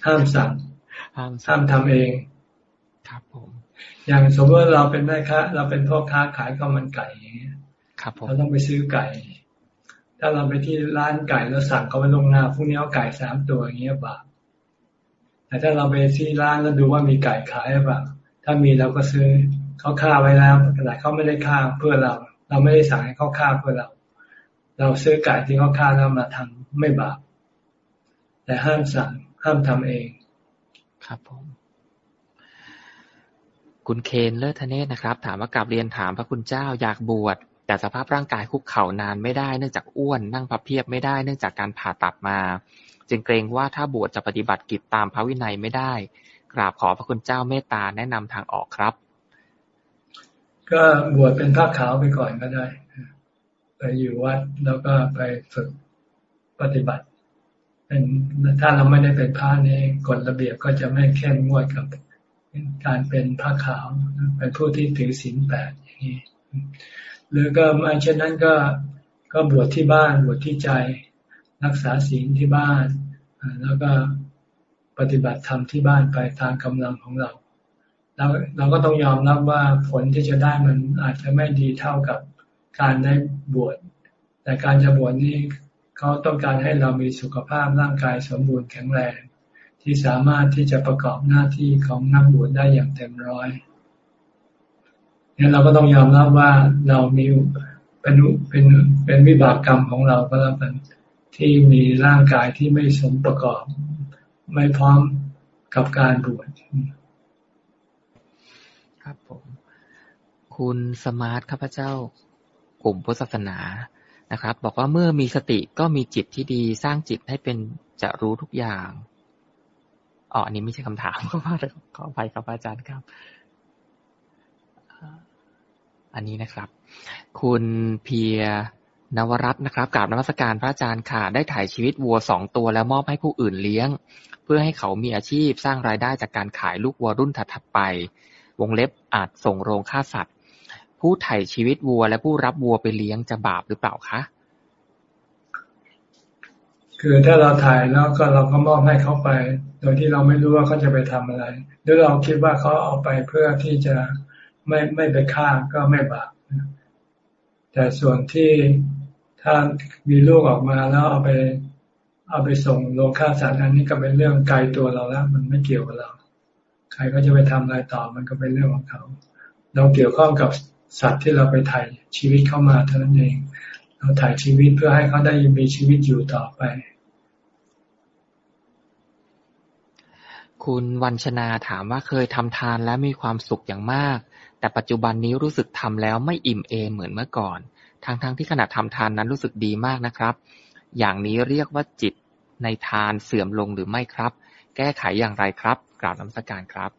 ห้ามสั่งห้ามทำเอง ครับผม อย่างสมมติเราเป็นแม่ค้าเราเป็นพ่อค้าขายข้าวมันไก่อย่างเงี้ยครับผมเราต้องไปซื้อไก่ ถ้ถ้าเราไปที่ร้านไก่แล้วสั่งเขาไปลงหน้าพรุ่งนี้เอาไก่สามตัวอย่างเงี้ยบาปแต่ถ้าเราไปที่ร้านแล้วดูว่ามีไก่ขายหรือเปล่าถ้ามีเราก็ซื้อ เขาฆ่าไว้แล้วแต่เขาไม่ได้ฆ่าเพื่อเรา เราไม่ได้สั่งให้เขาฆ่าเพื่อเรา เราซื้อไก่ที่เขาฆ่าแล้วมาทำไม่บาปแต่ห้ามสั่งห้ามทำเอง ครับผมคุณเคนเลิศเนศนะครับ ถามว่ากลับเรียนถามพระคุณเจ้าอยากบวชแต่สภาพร่างกายคุกเข่านานไม่ได้เนื่องจากอ้วนนั่งพับเพียบไม่ได้เนื่องจากการผ่าตัดมา จึงเกรงว่าถ้าบวชจะปฏิบัติกิจตามพระวินัยไม่ได้ กราบขอพระคุณเจ้าเมตตาแนะนำทางออกครับ ก็บวชเป็นผ้าขาวไปก่อนก็ได้ไปอยู่วัดแล้วก็ไปฝึกปฏิบัติเป็นถ้าเราไม่ได้เป็นพระนี่กฎระเบียบก็จะไม่เข้มงวดกับการเป็นผ้าขาวเป็นผู้ที่ถือศีลแปดอย่างนี้หรือก็ไม่เช่นนั้นก็ก็บวชที่บ้านบวชที่ใจรักษาศีลที่บ้าน แล้วก็ปฏิบัติธรรมที่บ้านไปตามกำลังของเรา เราเราก็ต้องยอมรับว่าผลที่จะได้มันอาจจะไม่ดีเท่ากับการได้บวช แต่การจะบวชนี้เขาต้องการให้เรามีสุขภาพร่างกายสมบูรณ์แข็งแรง ที่สามารถที่จะประกอบหน้าที่ของนักบวชได้อย่างเต็มร้อยเนี่ยเราก็ต้องยอมรับว่าเรามีเป็นเป็นเป็นวิบากกรรมของเราก็แล้วกันที่มีร่างกายที่ไม่สมประกอบ ไม่พร้อมกับการบวชครับผม คุณสมาร์ทข้าพเจ้ากลุ่มพุทธศาสนานะครับ บอกว่าเมื่อมีสติก็มีจิตที่ดีสร้างจิตให้เป็นจะรู้ทุกอย่างอ๋ออันนี้ไม่ใช่คำถามขอขออภัยครับอาจารย์ครับ อันนี้นะครับ คุณเพียนวรัตน์นะครับกราบนวัสการพระอาจารย์ค่ะ ได้ถ่ายชีวิตวัวสองตัวแล้วมอบให้ผู้อื่นเลี้ยง เพื่อให้เขามีอาชีพสร้างรายได้จากการขายลูกวัวรุ่นถัดไป วงเล็บอาจส่งโรงฆ่าสัตว์ ผู้ไถ่ชีวิตวัวและผู้รับวัวไปเลี้ยงจะบาปหรือเปล่าคะคือถ้าเราถ่ายแล้วก็เราก็มอบให้เขาไป โดยที่เราไม่รู้ว่าเขาจะไปทำอะไรหรือเราคิดว่าเขาเอาไปเพื่อที่จะไม่ไม่ไปฆ่าก็ไม่บาปแต่ส่วนที่ถ้ามีลูกออกมาแล้วเอาไป เอาไปส่งโรงฆ่าสัตว์อันนี้ก็เป็นเรื่องไกลตัวเราแล้ว มันไม่เกี่ยวกับเรา ใครก็จะไปทำอะไรต่อมันก็เป็นเรื่องของเขา เราเกี่ยวข้องกับ สัตว์ที่เราไปถ่ายชีวิตเข้ามาเท่านั้นเอง เราถ่ายชีวิตเพื่อให้เขาได้มีชีวิตอยู่ต่อไป คุณวันชนาถามว่าเคยทำทานและมีความสุขอย่างมาก แต่ปัจจุบันนี้รู้สึกทำแล้วไม่อิ่มเอมเหมือนเมื่อก่อน ทั้งๆทที่ขณะทำทานนั้นรู้สึกดีมากนะครับ อย่างนี้เรียกว่าจิตในทานเสื่อมลงหรือไม่ครับ แก้ไขอย่างไรครับ กราบน้ำสการครับ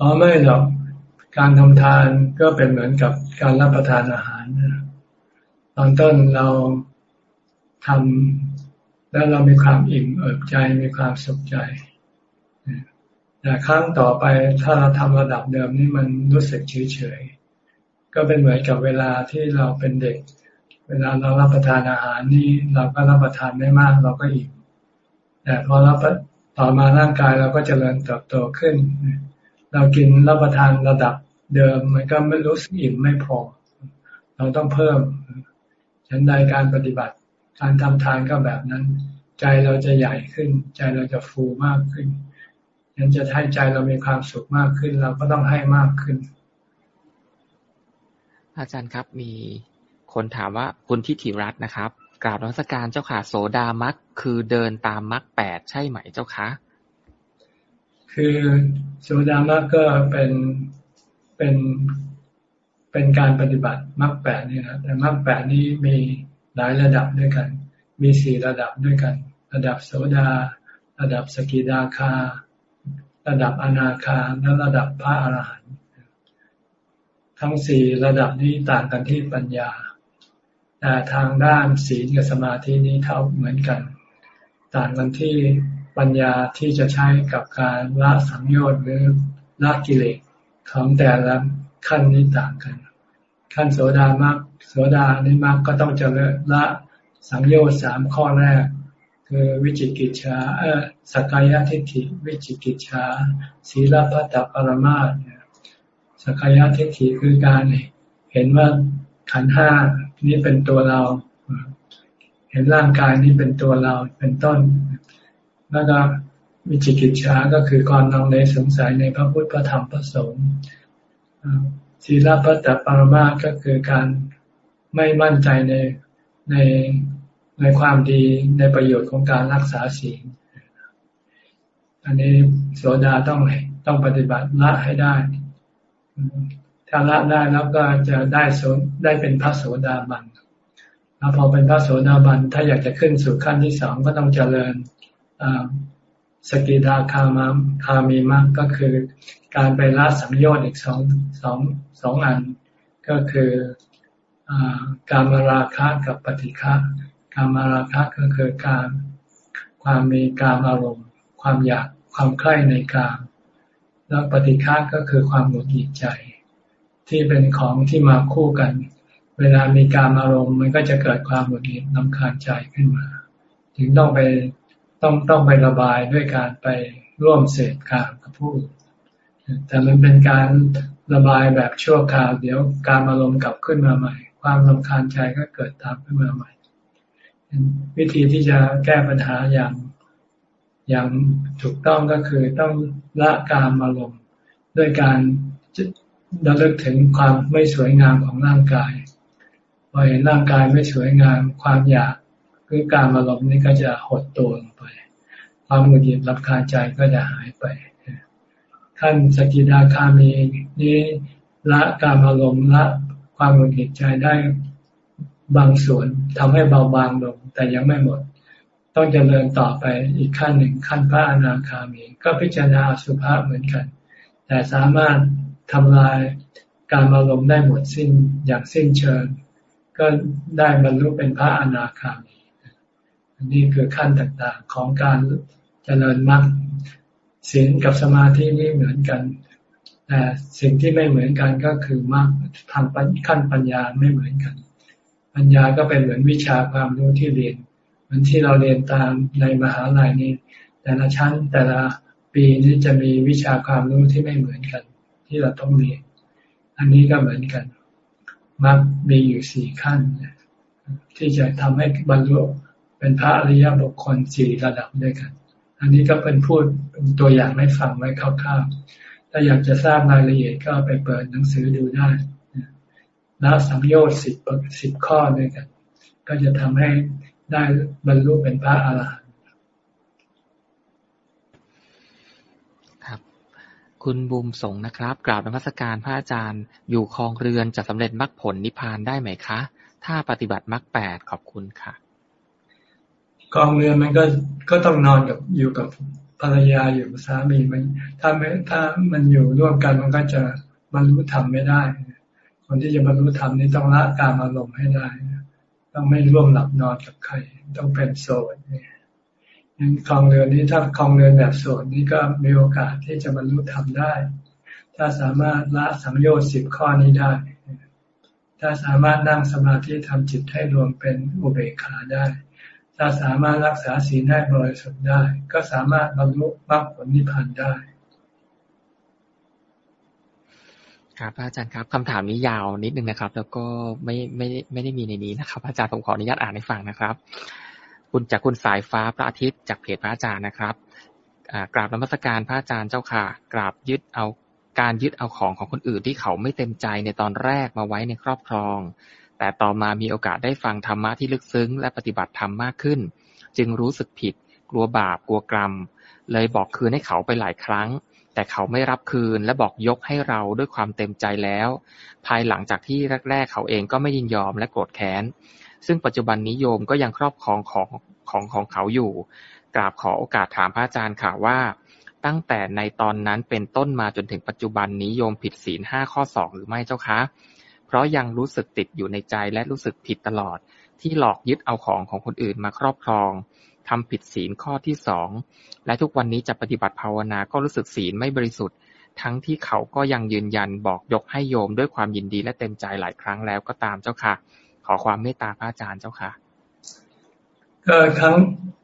อ๋อไม่หรอก การทำทานก็เป็นเหมือนกับการรับประทานอาหารตอนต้นเราทำแล้วเรามีความอิ่มเอิบใจมีความสุขใจแต่ครั้งต่อไปถ้าเราทำระดับเดิมนี่มันรู้สึกเฉยเฉยก็เป็นเหมือนกับเวลาที่เราเป็นเด็ก เวลาเรารับประทานอาหารนี่เราก็รับประทานไม่มากเราก็อิ่มแต่พอรับต่อมาร่างกายเราก็จเจริญเติบโตขึ้น เรากินรับประทานระดับเดิมมันก็ไม่รู้สึกอิ่มไม่พอ เราต้องเพิ่ม ฉันใดการปฏิบัติ การทำทานก็แบบนั้น ใจเราจะใหญ่ขึ้น ใจเราจะฟูมากขึ้นยังจะให้ใจเรามีความสุขมากขึ้น เราก็ต้องให้มากขึ้น อาจารย์ครับมีคนถามว่าคุณทิติรัตน์นะครับกราบรัชการเจ้าค่ะโสดามักคือเดินตามมักแปดใช่ไหมเจ้าคะ คือโสดามักก็เป็นเป็นเป็นการปฏิบัติมักแปดนี่นะแต่มักแปดนี้มีหลายระดับด้วยกัน มีสี่ระดับด้วยกัน ระดับโสดา ระดับสกิดาคา ระดับอนาคาและระดับพระอรหันต์ทั้งสี่ระดับนี้ต่างกันที่ปัญญาแต่ทางด้านศีลกับสมาธินี้เท่าเหมือนกัน ต่างกันที่ ปัญญาที่จะใช้กับการละสังโยชน์หรือละกิเลสของแต่ละขั้นนี้ต่างกัน ขั้นโสดามากโสดานี้มากก็ต้องเจริญละสังโยชน์สามข้อแรก คือวิจิกิจชาเออสกายทิฏฐิ วิจิกิจชาศีลพัตตปรมาสสกายทิฏฐิคือการเห็นว่าขันห้านี้เป็นตัวเรา เห็นร่างกายนี้เป็นตัวเราเป็นต้น แล้วก็วิจิกิจฉาก็คือความนังเลสงสัยในพระพุทธพระธรรมพระสงฆ์ศีลปัตตปรมาก็คือการไม่มั่นใจในในในความดีในประโยชน์ของการรักษาศีล อันนี้โสดาต้องต้องปฏิบัติละให้ได้ ถ้าละได้แล้วก็จะได้โสได้เป็นพระโสดาบันแล้วพอเป็นพระโสดาบัน ถ้าอยากจะขึ้นสู่ขั้นที่สองก็ต้องเจริญ สกิดาคามาคามีมักก็คือการไปละสัมโยชน์อีกสองสองสองอัน ก็คืออการมาราคะกับปฏิฆะการมาราคะก็คือการความมีการอารมณ์ ความอยากความใคร่ในการแล้วปฏิฆะก็คือความหงุดหงิดใจ ที่เป็นของที่มาคู่กัน เวลามีการอารมณ์มันก็จะเกิดความหงุดหงิดนำคาญใจขึ้นมา ถึงต้องไป ต้องต้องไประบายด้วยการไปร่วมเสพกามกับผู้อื่นแต่มันเป็นการระบายแบบชั่วคราว เดี๋ยวการอารมณ์กลับขึ้นมาใหม่ ความรำคาญใจก็เกิดตามขึ้นมาใหม่ วิธีที่จะแก้ปัญหาอย่างอย่างถูกต้องก็คือต้องละการอารมณ์ด้วยการระลึกถึงความไม่สวยงามของร่างกายพอเห็นร่างกายไม่สวยงาม ความอยาก คือการอารมนี้ก็จะหดตัวลงไป ความหงุดหงิดรับคาใจก็จะหายไปขั้นสกิดาคามีนี้ละการอารมณ์ละความหงุดหงิดใจได้บางส่วนทำให้เบาบางลงแต่ยังไม่หมด ต้องเจริญต่อไปอีกขั้นหนึ่งขั้นพระอนาคามี ก็พิจารณาสุภาพเหมือนกัน แต่สามารถทำลายการอารมณ์ได้หมดสิ้นอย่างสิ้นเชิง ก็ได้บรรลุเป็นพระอนาคาม นี่คือขั้นต่างๆ ของการเจริญมรรคศีลกับสมาธินี่เหมือนกันแต่สิ่งที่ไม่เหมือนกันก็คือมรรคทางขั้นปัญญาไม่เหมือนกัน ปัญญาก็เป็นเหมือนวิชาความรู้ที่เรียนเหมือนที่เราเรียนตามในมหาลัยนี้ แต่ละชั้นแต่ละปีนี้จะมีวิชาความรู้ที่ไม่เหมือนกัน ที่เราต้องเรียน อันนี้ก็เหมือนกันมรรคมีอยู่สี่ขั้น ที่จะทำให้บรรลุ เป็นพระอริยบุคคลสี่ระดับด้วยกัน อันนี้ก็เป็นพูดตัวอย่างให้ฟังไว้คร่าวๆ ถ้าอยากจะทราบรายละเอียดก็ไปเปิดหนังสือดูได้ละสังโยชน์สิบสิบข้อด้วยกัน ก็จะทำให้ได้บรรลุเป็นพระอรหันต์ครับ คุณบุมสงนะครับ กราบนมัสการพระอาจารย์ อยู่คลองเรือนจะสำเร็จมรรคผลนิพพานได้ไหมคะ ถ้าปฏิบัติมรรคแปดขอบคุณค่ะ กองเรือมันก็ก็ต้องนอนกับอยู่กับภรรยาอยู่กับสามีมัน ถ้าไม่ถ้ามันอยู่ร่วมกันมันก็จะบรรลุธรรมไม่ได้ คนที่จะบรรลุธรรมนี่ต้องละการอารมณ์ให้ได้ต้องไม่ร่วมหลับนอนกับใคร ต้องเป็นโสดเนี่ยคลองเรือนี้ถ้าคลองเรือนแบบโสดนี่ก็มีโอกาสที่จะบรรลุธรรมได้ ถ้าสามารถละสังโยชน์สิบข้อนี้ได้ ถ้าสามารถนั่งสมาธิทำจิตให้รวมเป็นอุเบกขาได้ ถ้าสามารถรักษาศีลให้บริสุทธิ์ได้ ก็สามารถบรรลุมรรคผลนิพพานได้ ครับอาจารย์ครับคำถามนี้ยาวนิดนึงนะครับ แล้วก็ไม่ไม่ไม่ได้มีในนี้นะครับ อาจารย์ผมขออนุญาตอ่านให้ฟังนะครับ คุณจากคุณสายฟ้าพระอาทิตย์จากเพจพระอาจารย์นะครับกราบนมัสการพระอาจารย์เจ้าค่ะ กราบยึดเอาการยึดเอาของของคนอื่นที่เขาไม่เต็มใจในตอนแรกมาไว้ในครอบครอง แต่ต่อมามีโอกาสได้ฟังธรรมะที่ลึกซึ้ง และปฏิบัติธรรมมากขึ้น จึงรู้สึกผิด กลัวบาป กลัวกรรม เลยบอกคืนให้เขาไปหลายครั้ง แต่เขาไม่รับคืนและบอกยกให้เราด้วยความเต็มใจแล้ว ภายหลังจากที่แรก ๆ เขาเองก็ไม่ยินยอมและโกรธแค้น ซึ่งปัจจุบันนิยมก็ยังครอบครองของของของเขาอยู่ กราบขอโอกาสถามพระอาจารย์ค่ะว่า ตั้งแต่ในตอนนั้นเป็นต้นมาจนถึงปัจจุบันนิยมผิดศีลห้าข้อสองหรือไม่เจ้าคะ เพราะยังรู้สึกติดอยู่ในใจและรู้สึกผิดตลอด ที่หลอกยึดเอาของของคนอื่นมาครอบครองทำผิดศีลข้อที่สอง และทุกวันนี้จะปฏิบัติภาวนาก็รู้สึกศีลไม่บริสุทธิ์ ทั้งที่เขาก็ยังยืนยันบอกยกให้โยมด้วยความยินดีและเต็มใจหลายครั้งแล้วก็ตามเจ้าค่ะ ขอความเมตตาพระอาจารย์เจ้าค่ะ ก็ครั้ง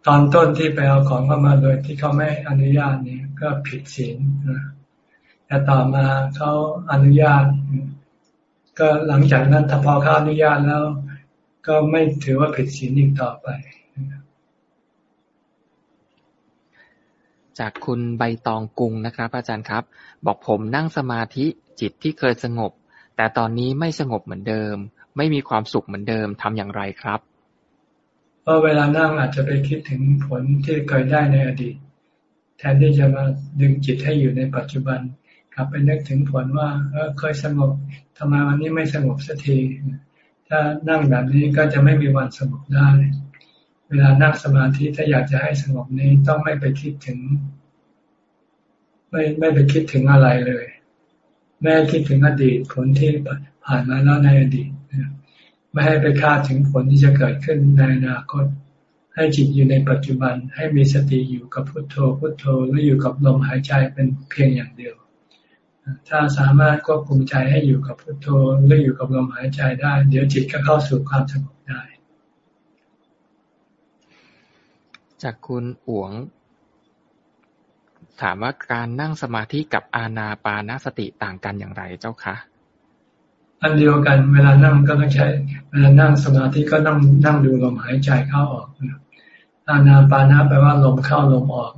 ตอนต้นที่ไปเอาของเข้ามาโดยที่เขาไม่อนุญาตเนี่ยก็ผิดศีลแต่ต่อมาเขาอนุญาต ก็หลังจากนั้นถ้าพอเขาอนุญาตแล้ว ก็ไม่ถือว่าผิดศีลอีกต่อไป จากคุณใบตองกุงนะครับ อาจารย์ครับ บอกผมนั่งสมาธิจิตที่เคยสงบ แต่ตอนนี้ไม่สงบเหมือนเดิม ไม่มีความสุขเหมือนเดิมทำอย่างไรครับเพราะเวลานั่งอาจจะไปคิดถึงผลที่เคยได้ในอดีต แทนที่จะมาดึงจิตให้อยู่ในปัจจุบันกลับไปนึกถึงผลว่าเออเคยสงบ ทำไมวันนี้ไม่สงบสักทีถ้านั่งแบบนี้ก็จะไม่มีวันสงบได้ เวลานั่งสมาธิถ้าอยากจะให้สงบนี้ต้องไม่ไปคิดถึง ไม่ไม่ไปคิดถึงอะไรเลยแม่คิดถึงอดีตผลที่ผ่านมาแล้วในอดีตไม่ให้ไปคาดถึงผลที่จะเกิดขึ้นในอนาคต ให้จิตอยู่ในปัจจุบัน ให้มีสติอยู่กับพุทโธพุทโธแล้วอยู่กับลมหายใจเป็นเพียงอย่างเดียว ถ้าสามารถควบคุมใจให้อยู่กับพุทโธหรืออยู่กับลมหายใจได้ เดี๋ยวจิตก็เข้าสู่ความสงบได้ จากคุณอวง ถามว่าการนั่งสมาธิกับอาณาปานสติต่างกันอย่างไรเจ้าคะอันเดียวกันเวลานั่งก็ต้องใช้ เวลานั่งสมาธิก็นั่งนั่งดูลมหายใจเข้าออกอานาปานะแปลว่าลมเข้าลมออก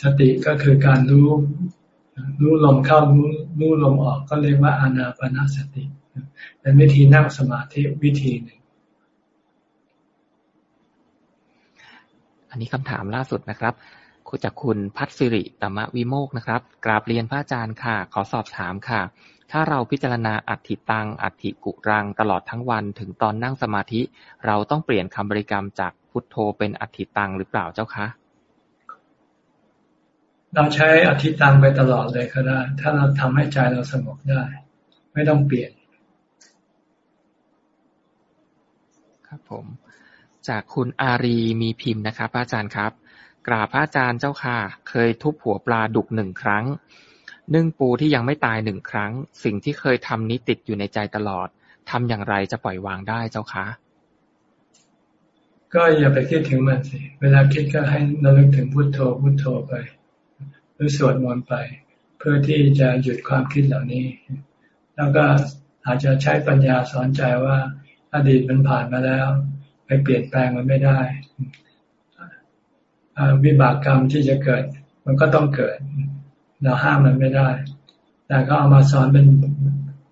สติก็คือการรู้ รู้ลมเข้ารู้ รู้ลมออกก็เรียกว่าอานาปนาสติเป็นวิธีนั่งสมาธิวิธีหนึ่งอันนี้คำถามล่าสุดนะครับคุจากคุณพัทสิริตมะวิโมกนะครับ กราบเรียนพระอาจารย์ค่ะ ขอสอบถามค่ะ ถ้าเราพิจารณาอัติตังอัติกุรังตลอดทั้งวันถึงตอนนั่งสมาธิ เราต้องเปลี่ยนคำบริกรรมจากพุทโธเป็นอัติตังหรือเปล่าเจ้าคะ เราใช้อธิตังไปตลอดเลยก็ได้ ถ้าเราทำให้ใจเราสงบได้ ไม่ต้องเปลี่ยน ครับผม จากคุณอารีมีพิมพ์นะครับอาจารย์ครับ กราบพระอาจารย์เจ้าค่ะ เคยทุบหัวปลาดุกหนึ่งครั้ง นึ่งปูที่ยังไม่ตายหนึ่งครั้ง สิ่งที่เคยทำนี้ติดอยู่ในใจตลอดทำอย่างไรจะปล่อยวางได้เจ้าคะก็อย่าไปคิดถึงมันสิ เวลาคิดก็ให้ระลึกถึงพุโทโธพุโทโธไป หรือสวดมนต์ไป เพื่อที่จะหยุดความคิดเหล่านี้ แล้วก็อาจจะใช้ปัญญาสอนใจว่าอดีตมันผ่านมาแล้ว ไปเปลี่ยนแปลงมันไม่ได้วิบากกรรมที่จะเกิด มันก็ต้องเกิด เราห้ามมันไม่ได้ แต่ก็เอามาสอนเป็น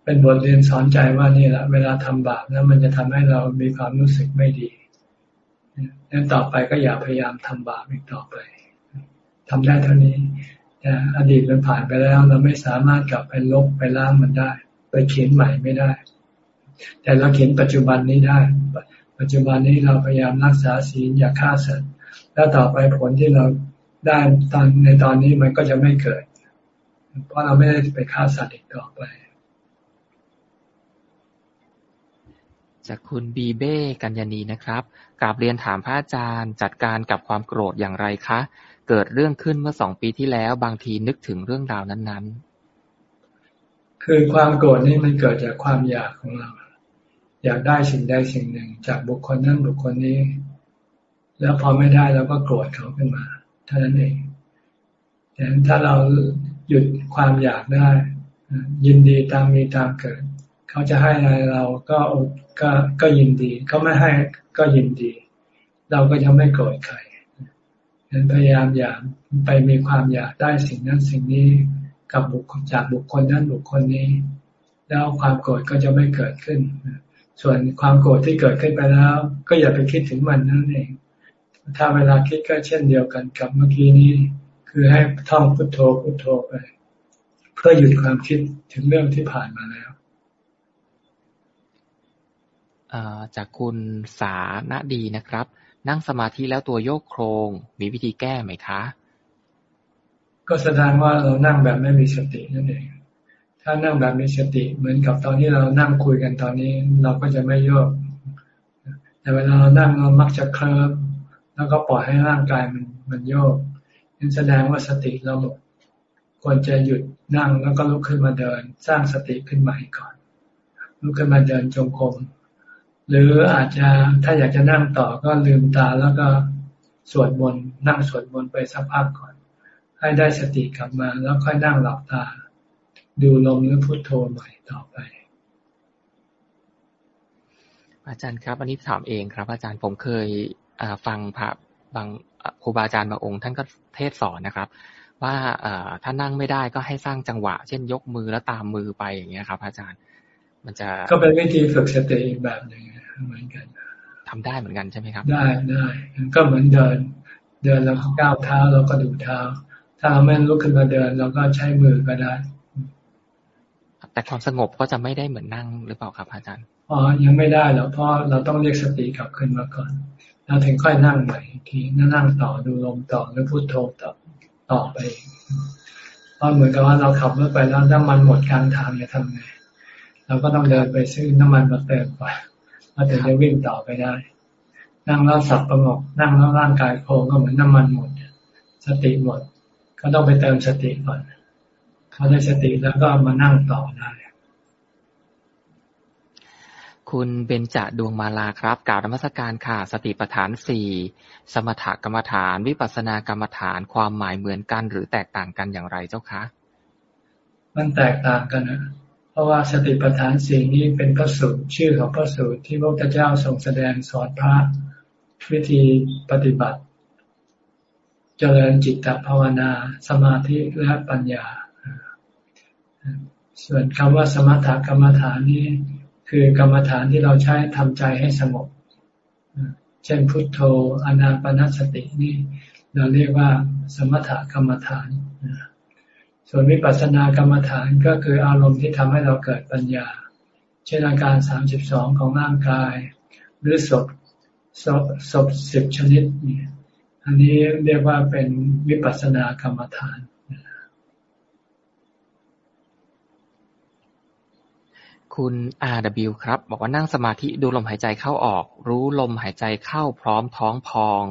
เป็นบทเรียนสอนใจว่านี่แหละเวลาทำบาปแล้วมันจะทำให้เรามีความรู้สึกไม่ดีนั้นต่อไปก็อย่าพยายามทำบาปอีกต่อไปทำได้เท่านี้ แต่อดีตมันผ่านไปแล้ว เราไม่สามารถกลับไปลบไปล้างมันได้ ไปเขียนใหม่ไม่ได้ แต่เราเขียนปัจจุบันนี้ได้ ปัจจุบันนี้เราพยายามรักษาศีลอย่าฆ่าสัตว์แล้วต่อไปผลที่เราได้ตอนในตอนนี้มันก็จะไม่เกิด เพราะเราไม่ได้ไปฆ่าสัตว์อีกต่อไป จากคุณบีเบ้กัญญานีนะครับกราบเรียนถามพระอาจารย์ จัดการกับความโกรธอย่างไรคะ เกิดเรื่องขึ้นเมื่อสองปีที่แล้ว บางทีนึกถึงเรื่องราวนั้น ๆ คือความโกรธนี่มันเกิดจากความอยากของเรา อยากได้สิ่งใดสิ่งหนึ่ง จากบุคคลนั้นบุคคลนี้ แล้วพอไม่ได้เราก็โกรธเขาขึ้นมาเท่านั้นเองแต่ถ้าเราหยุดความอยากได้ ยินดีตามมีตามเกิด เขาจะให้อะไรเราก็ก็ก็ยินดี เขาไม่ให้ก็ยินดี เราก็จะไม่โกรธใคร นั้นพยายามอยากไปมีความอยากได้สิ่งนั้นสิ่งนี้กับบุคคลจากบุคคลนั้นบุคคลนี้ แล้วความโกรธก็จะไม่เกิดขึ้น ส่วนความโกรธที่เกิดขึ้นไปแล้ว ก็อย่าไปคิดถึงมันนั่นเอง ถ้าเวลาคิดก็เช่นเดียวกันกับเมื่อกี้นี้ คือให้ท่องพุทโธพุทโธไป เพื่อหยุดความคิดถึงเรื่องที่ผ่านมาแล้วจากคุณสาณดีนะครับ นั่งสมาธิแล้วตัวโยกโครง มีวิธีแก้ไหมคะ ก็แสดงว่าเรานั่งแบบไม่มีสตินั่นเองถ้านั่งแบบมีสติเหมือนกับตอนที่เรานั่งคุยกันตอนนี้ เราก็จะไม่โยก แต่เวลาเรานั่งเรามักจะเคลิ้มแล้วก็ปล่อยให้ร่างกายมันมันโยกนั่นแสดงว่าสติเราหมดควรจะหยุดนั่งแล้วก็ลุกขึ้นมาเดิน สร้างสติขึ้นใหม่ก่อนลุกขึ้นมาเดินจงกรม หรืออาจจะถ้าอยากจะนั่งต่อก็ลืมตาแล้วก็สวดมนต์นั่งสวดมนต์ไปสักพักก่อน ให้ได้สติกลับมาแล้วค่อยนั่งหลับตา ดูลมหรือพุโทโธใหม่ต่อไป อาจารย์ครับ อันนี้ถามเองครับ อาจารย์ผมเคยฟังพระบางครูบาอาจารย์บางองค์ ท่านก็เทศสอนนะครับ ว่าถ้านั่งไม่ได้ก็ให้สร้างจังหวะ เช่นยกมือแล้วตามมือไปอย่างเงี้ยครับ อาจารย์ มันจะก็เป็นวิธีฝึกสติอีกแบบหนึ่ง เหมือนกันทำได้เหมือนกันใช่ไหมครับ ได้ได้ก็เหมือนเดิน เดินแล้วก้าวเท้าเราก็ดูเท้า ถ้าเราไม่ลุกขึ้นมาเดินเราก็ใช้มือก็ได้แต่ความสงบก็จะไม่ได้เหมือนนั่งหรือเปล่าครับอาจารย์อ๋อยังไม่ได้หรอกเพราะเราต้องเรียกสติกลับขึ้นมาก่อนเราถึงค่อยนั่งใหม่ทีนั่งต่อดูลมต่อหรือพูดโทต่อต่อไปเพราะเหมือนกับว่าเราขับรถไปแล้วน้ำมันหมดกลางทางจะทำไงเราก็ต้องเดินไปซื้อน้ำมันมาเติมไปมาถึงจะวิ่งต่อไปได้ นั่งแล้วสับประงกนั่งแล้วร่างกายโครงก็เหมือนน้ามันหมดสติหมด ก็ต้องไปเติมสติก่อนพอได้สติแล้วก็มานั่งต่อได้คุณเบญจดวงมาลาครับกล่าวนมัสการค่ะสติปัฏฐานสี่สมถกรรมฐาน วิปัสสนากรรมฐานความหมายเหมือนกัน หรือแตกต่างกันอย่างไรเจ้าคะ มันแตกต่างกันนะ เพราะว่าสติปัฏฐานสี่นี้เป็นพระสูตรชื่อของพระสูตรที่พระพุทธเจ้าทรงแสดงสอนพระวิธีปฏิบัติ เจริญจิตตภาวนา สมาธิและปัญญา ส่วนคำว่าสมถกรรมฐานนี้คือกรรมฐานที่เราใช้ทำใจให้สงบ เช่นพุทโธอนาปนสตินี่เราเรียกว่าสมถกรรมฐาน ส่วนวิปัสสนากรรมฐานก็คืออารมณ์ที่ทำให้เราเกิดปัญญา เช่นอาการสามสิบสองของร่างกาย หรือศพศพศพสิบชนิดนี่อันนี้เรียกว่าเป็นวิปัสสนากรรมฐาน คุณ RW ครับ บอกว่านั่งสมาธิดูลมหายใจเข้าออก รู้ลมหายใจเข้าพร้อมท้องพอง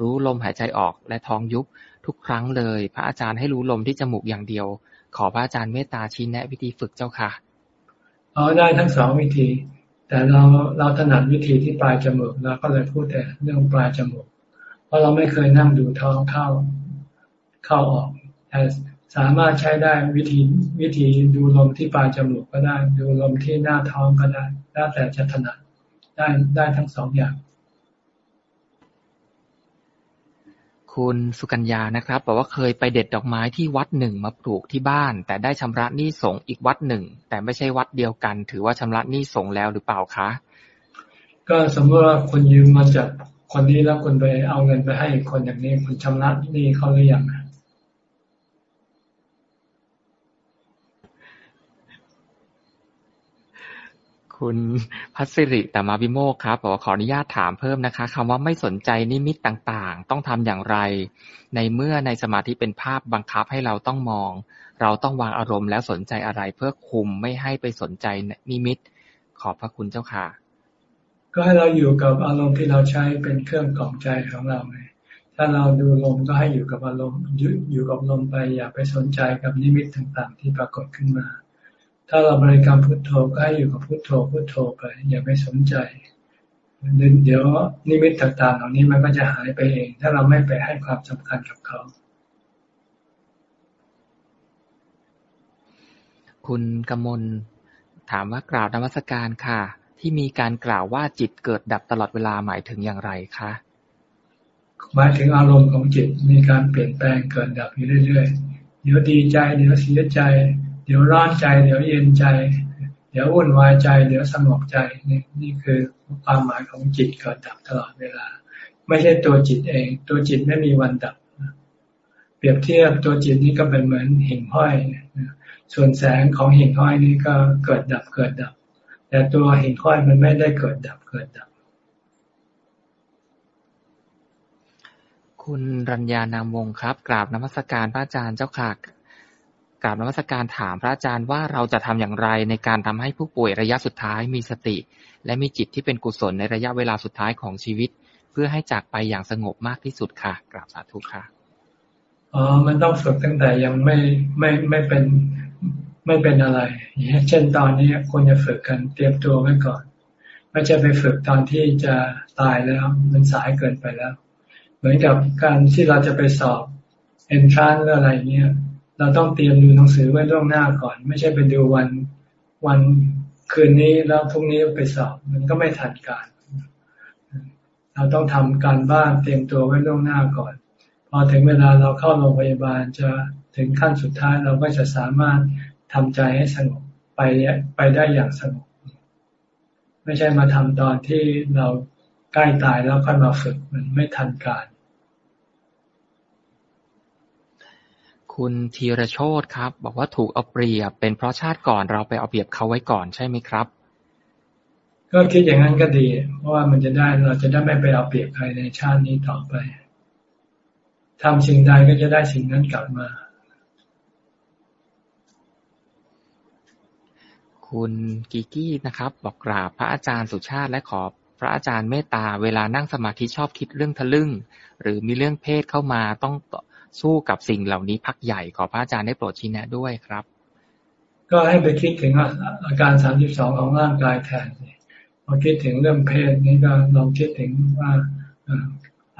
รู้ลมหายใจออกและท้องยุบ ทุกครั้งเลย พระอาจารย์ให้รู้ลมที่จมูกอย่างเดียว ขอพระอาจารย์เมตตาชี้แนะวิธีฝึกเจ้าค่ะอ๋อได้ทั้งสองวิธี แต่เราเราถนัดวิธีที่ปลายจมูกเราก็เลยพูดแต่เรื่องปลายจมูก เพราะเราไม่เคยนั่งดูท้องเข้าเข้าออกแต่สามารถใช้ได้วิธีวิธีดูลมที่ปลายจมูกก็ได้ ดูลมที่หน้าท้องก็ได้แล้วแต่จะถนัดได้ได้ทั้งสองอย่าง คุณสุกัญญานะครับ บอกว่าเคยไปเด็ดดอกไม้ที่วัดหนึ่งมาปลูกที่บ้าน แต่ได้ชำระหนี้สงอีกวัดหนึ่ง แต่ไม่ใช่วัดเดียวกัน ถือว่าชำระหนี้สงแล้วหรือเปล่าคะ ก็สมมติว่าคุณยืมมาจากคนนี้แล้วคุณไปเอาเงินไปให้คนอย่างนี้คุณชำระหนี้เขาหรือยัง คุณพัสริตมาวิโมกครับบอกว่าขออนุญาตถามเพิ่มนะคะคำว่าไม่สนใจนิมิตต่างๆ ต้องทำอย่างไร ในเมื่อในสมาธิเป็นภาพบังคับให้เราต้องมอง เราต้องวางอารมณ์แล้วสนใจอะไรเพื่อคุมไม่ให้ไปสนใจนิมิต ขอบพระคุณเจ้าค่ะ ก็ให้เราอยู่กับอารมณ์ที่เราใช้เป็นเครื่องกล่อมใจของเราไงถ้าเราดูลมก็ให้อยู่กับอารมณ์อยู่กับลมไปอย่าไปสนใจกับนิมิตต่างๆ ที่ปรากฏขึ้นมา ถ้าเราบริกรรมพุทโธก็ให้อยู่กับพุทโธพุทโธไป อย่าไปสนใจเดี๋ยวนิมิตต่างๆ เหล่านี้มันก็จะหายไปเอง ถ้าเราไม่ไปให้ความสำคัญกับเขา คุณกมลถามว่ากล่าวนมัสการค่ะ ที่มีการกล่าวว่าจิตเกิดดับตลอดเวลาหมายถึงอย่างไรคะหมายถึงอารมณ์ของจิตมีการเปลี่ยนแปลงเกิดดับอยู่เรื่อยๆเดี๋ยวดีใจเดี๋ยวเสียใจ ดี๋ยวร้อนใจ เดี๋ยวเย็นใจ เดี๋ยววุ่นวายใจ เดี๋ยวสงบใจนี่นี่คือความหมายของจิตเกิดดับตลอดเวลา ไม่ใช่ตัวจิตเอง ตัวจิตไม่มีวันดับ เปรียบเทียบตัวจิตนี่ก็เป็นเหมือนหิ่งห้อย ส่วนแสงของหิ่งห้อยนี่ก็เกิดดับเกิดดับ แต่ตัวหิ่งห้อยมันไม่ได้เกิดดับเกิดดับ คุณรัญญานามวงครับ กราบนมัสการพระอาจารย์เจ้าค่ะ กราบนมัสการถามพระอาจารย์ว่าเราจะทำอย่างไรในการทำให้ผู้ป่วยระยะสุดท้ายมีสติ และมีจิตที่เป็นกุศลในระยะเวลาสุดท้ายของชีวิต เพื่อให้จากไปอย่างสงบมากที่สุดค่ะ กราบสาธุค่ะอ๋อมันต้องฝึกตั้งแต่ยังไม่ไม่ไม่เป็นไม่เป็นอะไรเช่นตอนนี้ควรจะฝึกกันเตรียมตัวไว้ก่อนไม่ใช่ไปฝึกตอนที่จะตายแล้ว มันสายเกินไปแล้ว เหมือนกับการที่เราจะไปสอบเอนทรานหรืออะไรเนี้ย เราต้องเตรียมดูหนังสือไว้ล่วงหน้าก่อน ไม่ใช่ไปดูวันวันคืนนี้แล้วพรุ่งนี้ไปสอบ มันก็ไม่ทันการ เราต้องทำการบ้านเตรียมตัวไว้ล่วงหน้าก่อน พอถึงเวลาเราเข้าโรงพยาบาลจะถึงขั้นสุดท้ายเราก็จะสามารถทำใจให้สงบไปไปได้อย่างสงบไม่ใช่มาทำตอนที่เราใกล้ตายแล้วค่อยมาฝึกมันไม่ทันการ คุณธีรโชตครับ บอกว่าถูกเอาเปรียบ เป็นเพราะชาติก่อนเราไปเอาเปรียบเขาไว้ก่อนใช่ไหมครับ ก็คิดอย่างนั้นก็ดี เพราะว่ามันจะได้เราจะได้ไม่ไปเอาเปรียบใครในชาตินี้ต่อไปทำสิ่งใดก็จะได้สิ่งนั้นกลับมา คุณกิกี้นะครับ บอกกราบพระอาจารย์สุชาติและขอพระอาจารย์เมตตาเวลานั่งสมาธิชอบคิดเรื่องทะลึ่ง หรือมีเรื่องเพศเข้ามาต้อง สู้กับสิ่งเหล่านี้พักใหญ่ขอพระอาจารย์ได้โปรดชี้แนะด้วยครับ ก็ให้ไปคิดถึงอาการสามสิบสองของร่างกายแทนพอคิดถึงเรื่องเพศนี่ก็ลองคิดถึงว่า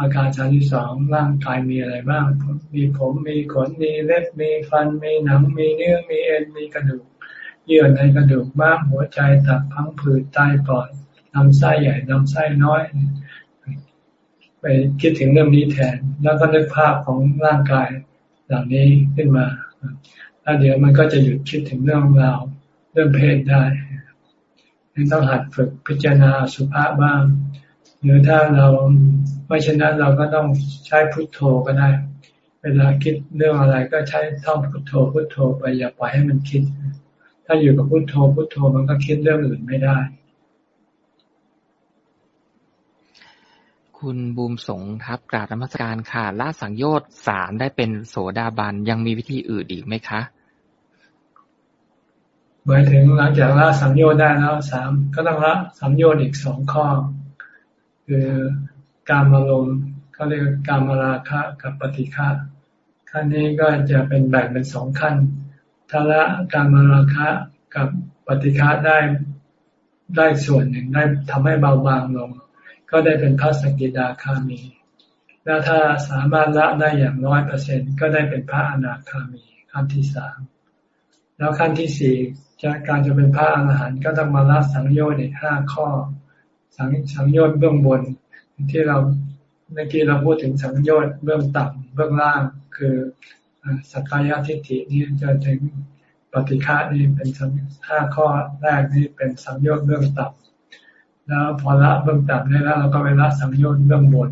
อาการสามสิบสองร่างกายมีอะไรบ้าง มีผมมีขนมีเล็บมีฟันมีหนัง มีเนื้อมีเอ็นมีกระดูกเยื่อในกระดูกบ้างหัวใจตับพังผืดไตปอดลำไส้ใหญ่ลำไส้น้อย ไปคิดถึงเรื่องนี้แทน แล้วก็นึกภาพของร่างกายเหล่านี้ขึ้นมาแล้วเดี๋ยวมันก็จะหยุดคิดถึงเรื่องราวเรื่องเพศได้ต้องหัดฝึกพิจารณาสุภาพบ้าง หรือถ้าเราไม่ชนนั้นเราก็ต้องใช้พุทโธก็ได้ เวลาคิดเรื่องอะไรก็ใช้ท่องพุทโธพุทโธไปอย่าปล่อยให้มันคิด ถ้าอยู่กับพุทโธพุทโธมันก็คิดเรื่องอื่นไม่ได้ คุณบูมสงครับกราบนมัสการค่ะละสังโยชน์สามได้เป็นโสดาบันยังมีวิธีอื่นอีกไหมคะหมายถึงหลังจากละสังโยชน์ได้แล้วสามก็ต้องละสังโยชน์อีกสองข้อ คือการมาลมเขาเรียกการมาราคะกับปฏิฆาขั้นนี้ก็จะเป็นแบ่งเป็นสองขั้นถ้าละการมาราคะกับปฏิฆะได้ได้ส่วนหนึ่งได้ทำให้เบาบางลง ก็ได้เป็นพระสกิดาคามี แล้วถ้าสามารถละได้อย่างน้อยเปอร์เซ็นก็ได้เป็นพระอนาคามีขั้นที่สามแล้วขั้นที่สี่จะกการจะเป็นพระอรหันต์ก็ต้องมาละสังโยชน์อีกห้าข้อ สังสังโยชน์เบื้องบน ที่เราเมื่อกี้เราพูดถึงสังโยชน์เบื้องต่ำเบื้องล่าง คือสักกายทิฏฐินี่จะถึงปฏิฆานี่เป็นห้าข้อแรกนี่เป็นสังโยชน์เบื้องต่ำ แล้วพอละเบื้องต่ำได้แล้วเราก็ไปละสังโยชน์เบื้องบน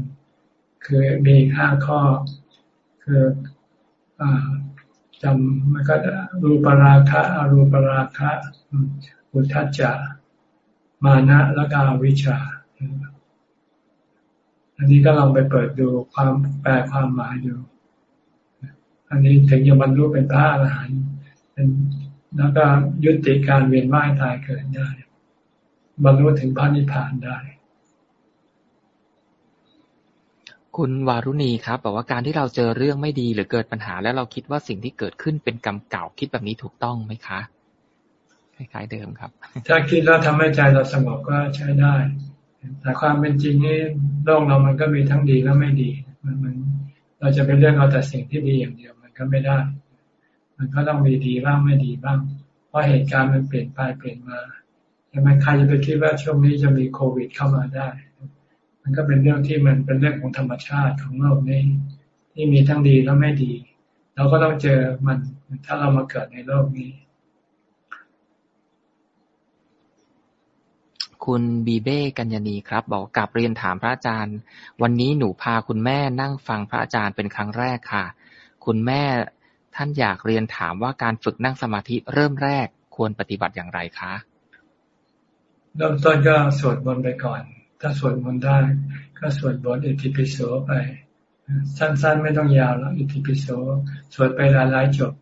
คือมีห้าข้อ คืออจำมันก็รูปราคะอรูปราคะอุทัจจะมานะแล้วก็วิชา อันนี้ก็ลองไปเปิดดูความแปลความหมายดูอันนี้ถึงจะบรรลุเป็นพระอรหันต์แล้วก็ยุติการเวียนว่ายตายเกิดได้ บรรลุถึงพระนิพพานได้ คุณวารุณีครับบอกว่าการที่เราเจอเรื่องไม่ดีหรือเกิดปัญหา แล้วเราคิดว่าสิ่งที่เกิดขึ้นเป็นกรรมเก่าคิดแบบนี้ถูกต้องไหมคะคล้ายๆเดิมครับ ถ้าคิดแล้วทำให้ใจเราสงบก็ใช้ได้ แต่ความเป็นจริงนี่โลกเรามันก็มีทั้งดีและไม่ดี มันมันเราจะไปเลือกเอาแต่สิ่งที่ดีอย่างเดียวมันก็ไม่ได้ มันก็ต้องมีดีบ้างไม่ดีบ้าง เพราะเหตุการณ์มันเปลี่ยนไปเปลี่ยนมา ใช่ไหมใครจะไปคิดว่าช่วงนี้จะมีโควิดเข้ามาได้ มันก็เป็นเรื่องที่มันเป็นเรื่องของธรรมชาติของโลกนี้ ที่มีทั้งดีและไม่ดี เราก็ต้องเจอมันถ้าเรามาเกิดในโลกนี้ คุณบีเบ้กัญญานีครับ บอกกลับเรียนถามพระอาจารย์ วันนี้หนูพาคุณแม่นั่งฟังพระอาจารย์เป็นครั้งแรกค่ะ คุณแม่ท่านอยากเรียนถามว่าการฝึกนั่งสมาธิเริ่มแรกควรปฏิบัติอย่างไรคะ เริ่มต้นก็สวดมนต์ไปก่อน ถ้าสวดมนต์ได้ ก็สวดบทอิติปิโสไป สั้นๆ ไม่ต้องยาวแล้วอิติปิโสสวดไปหลายๆจบ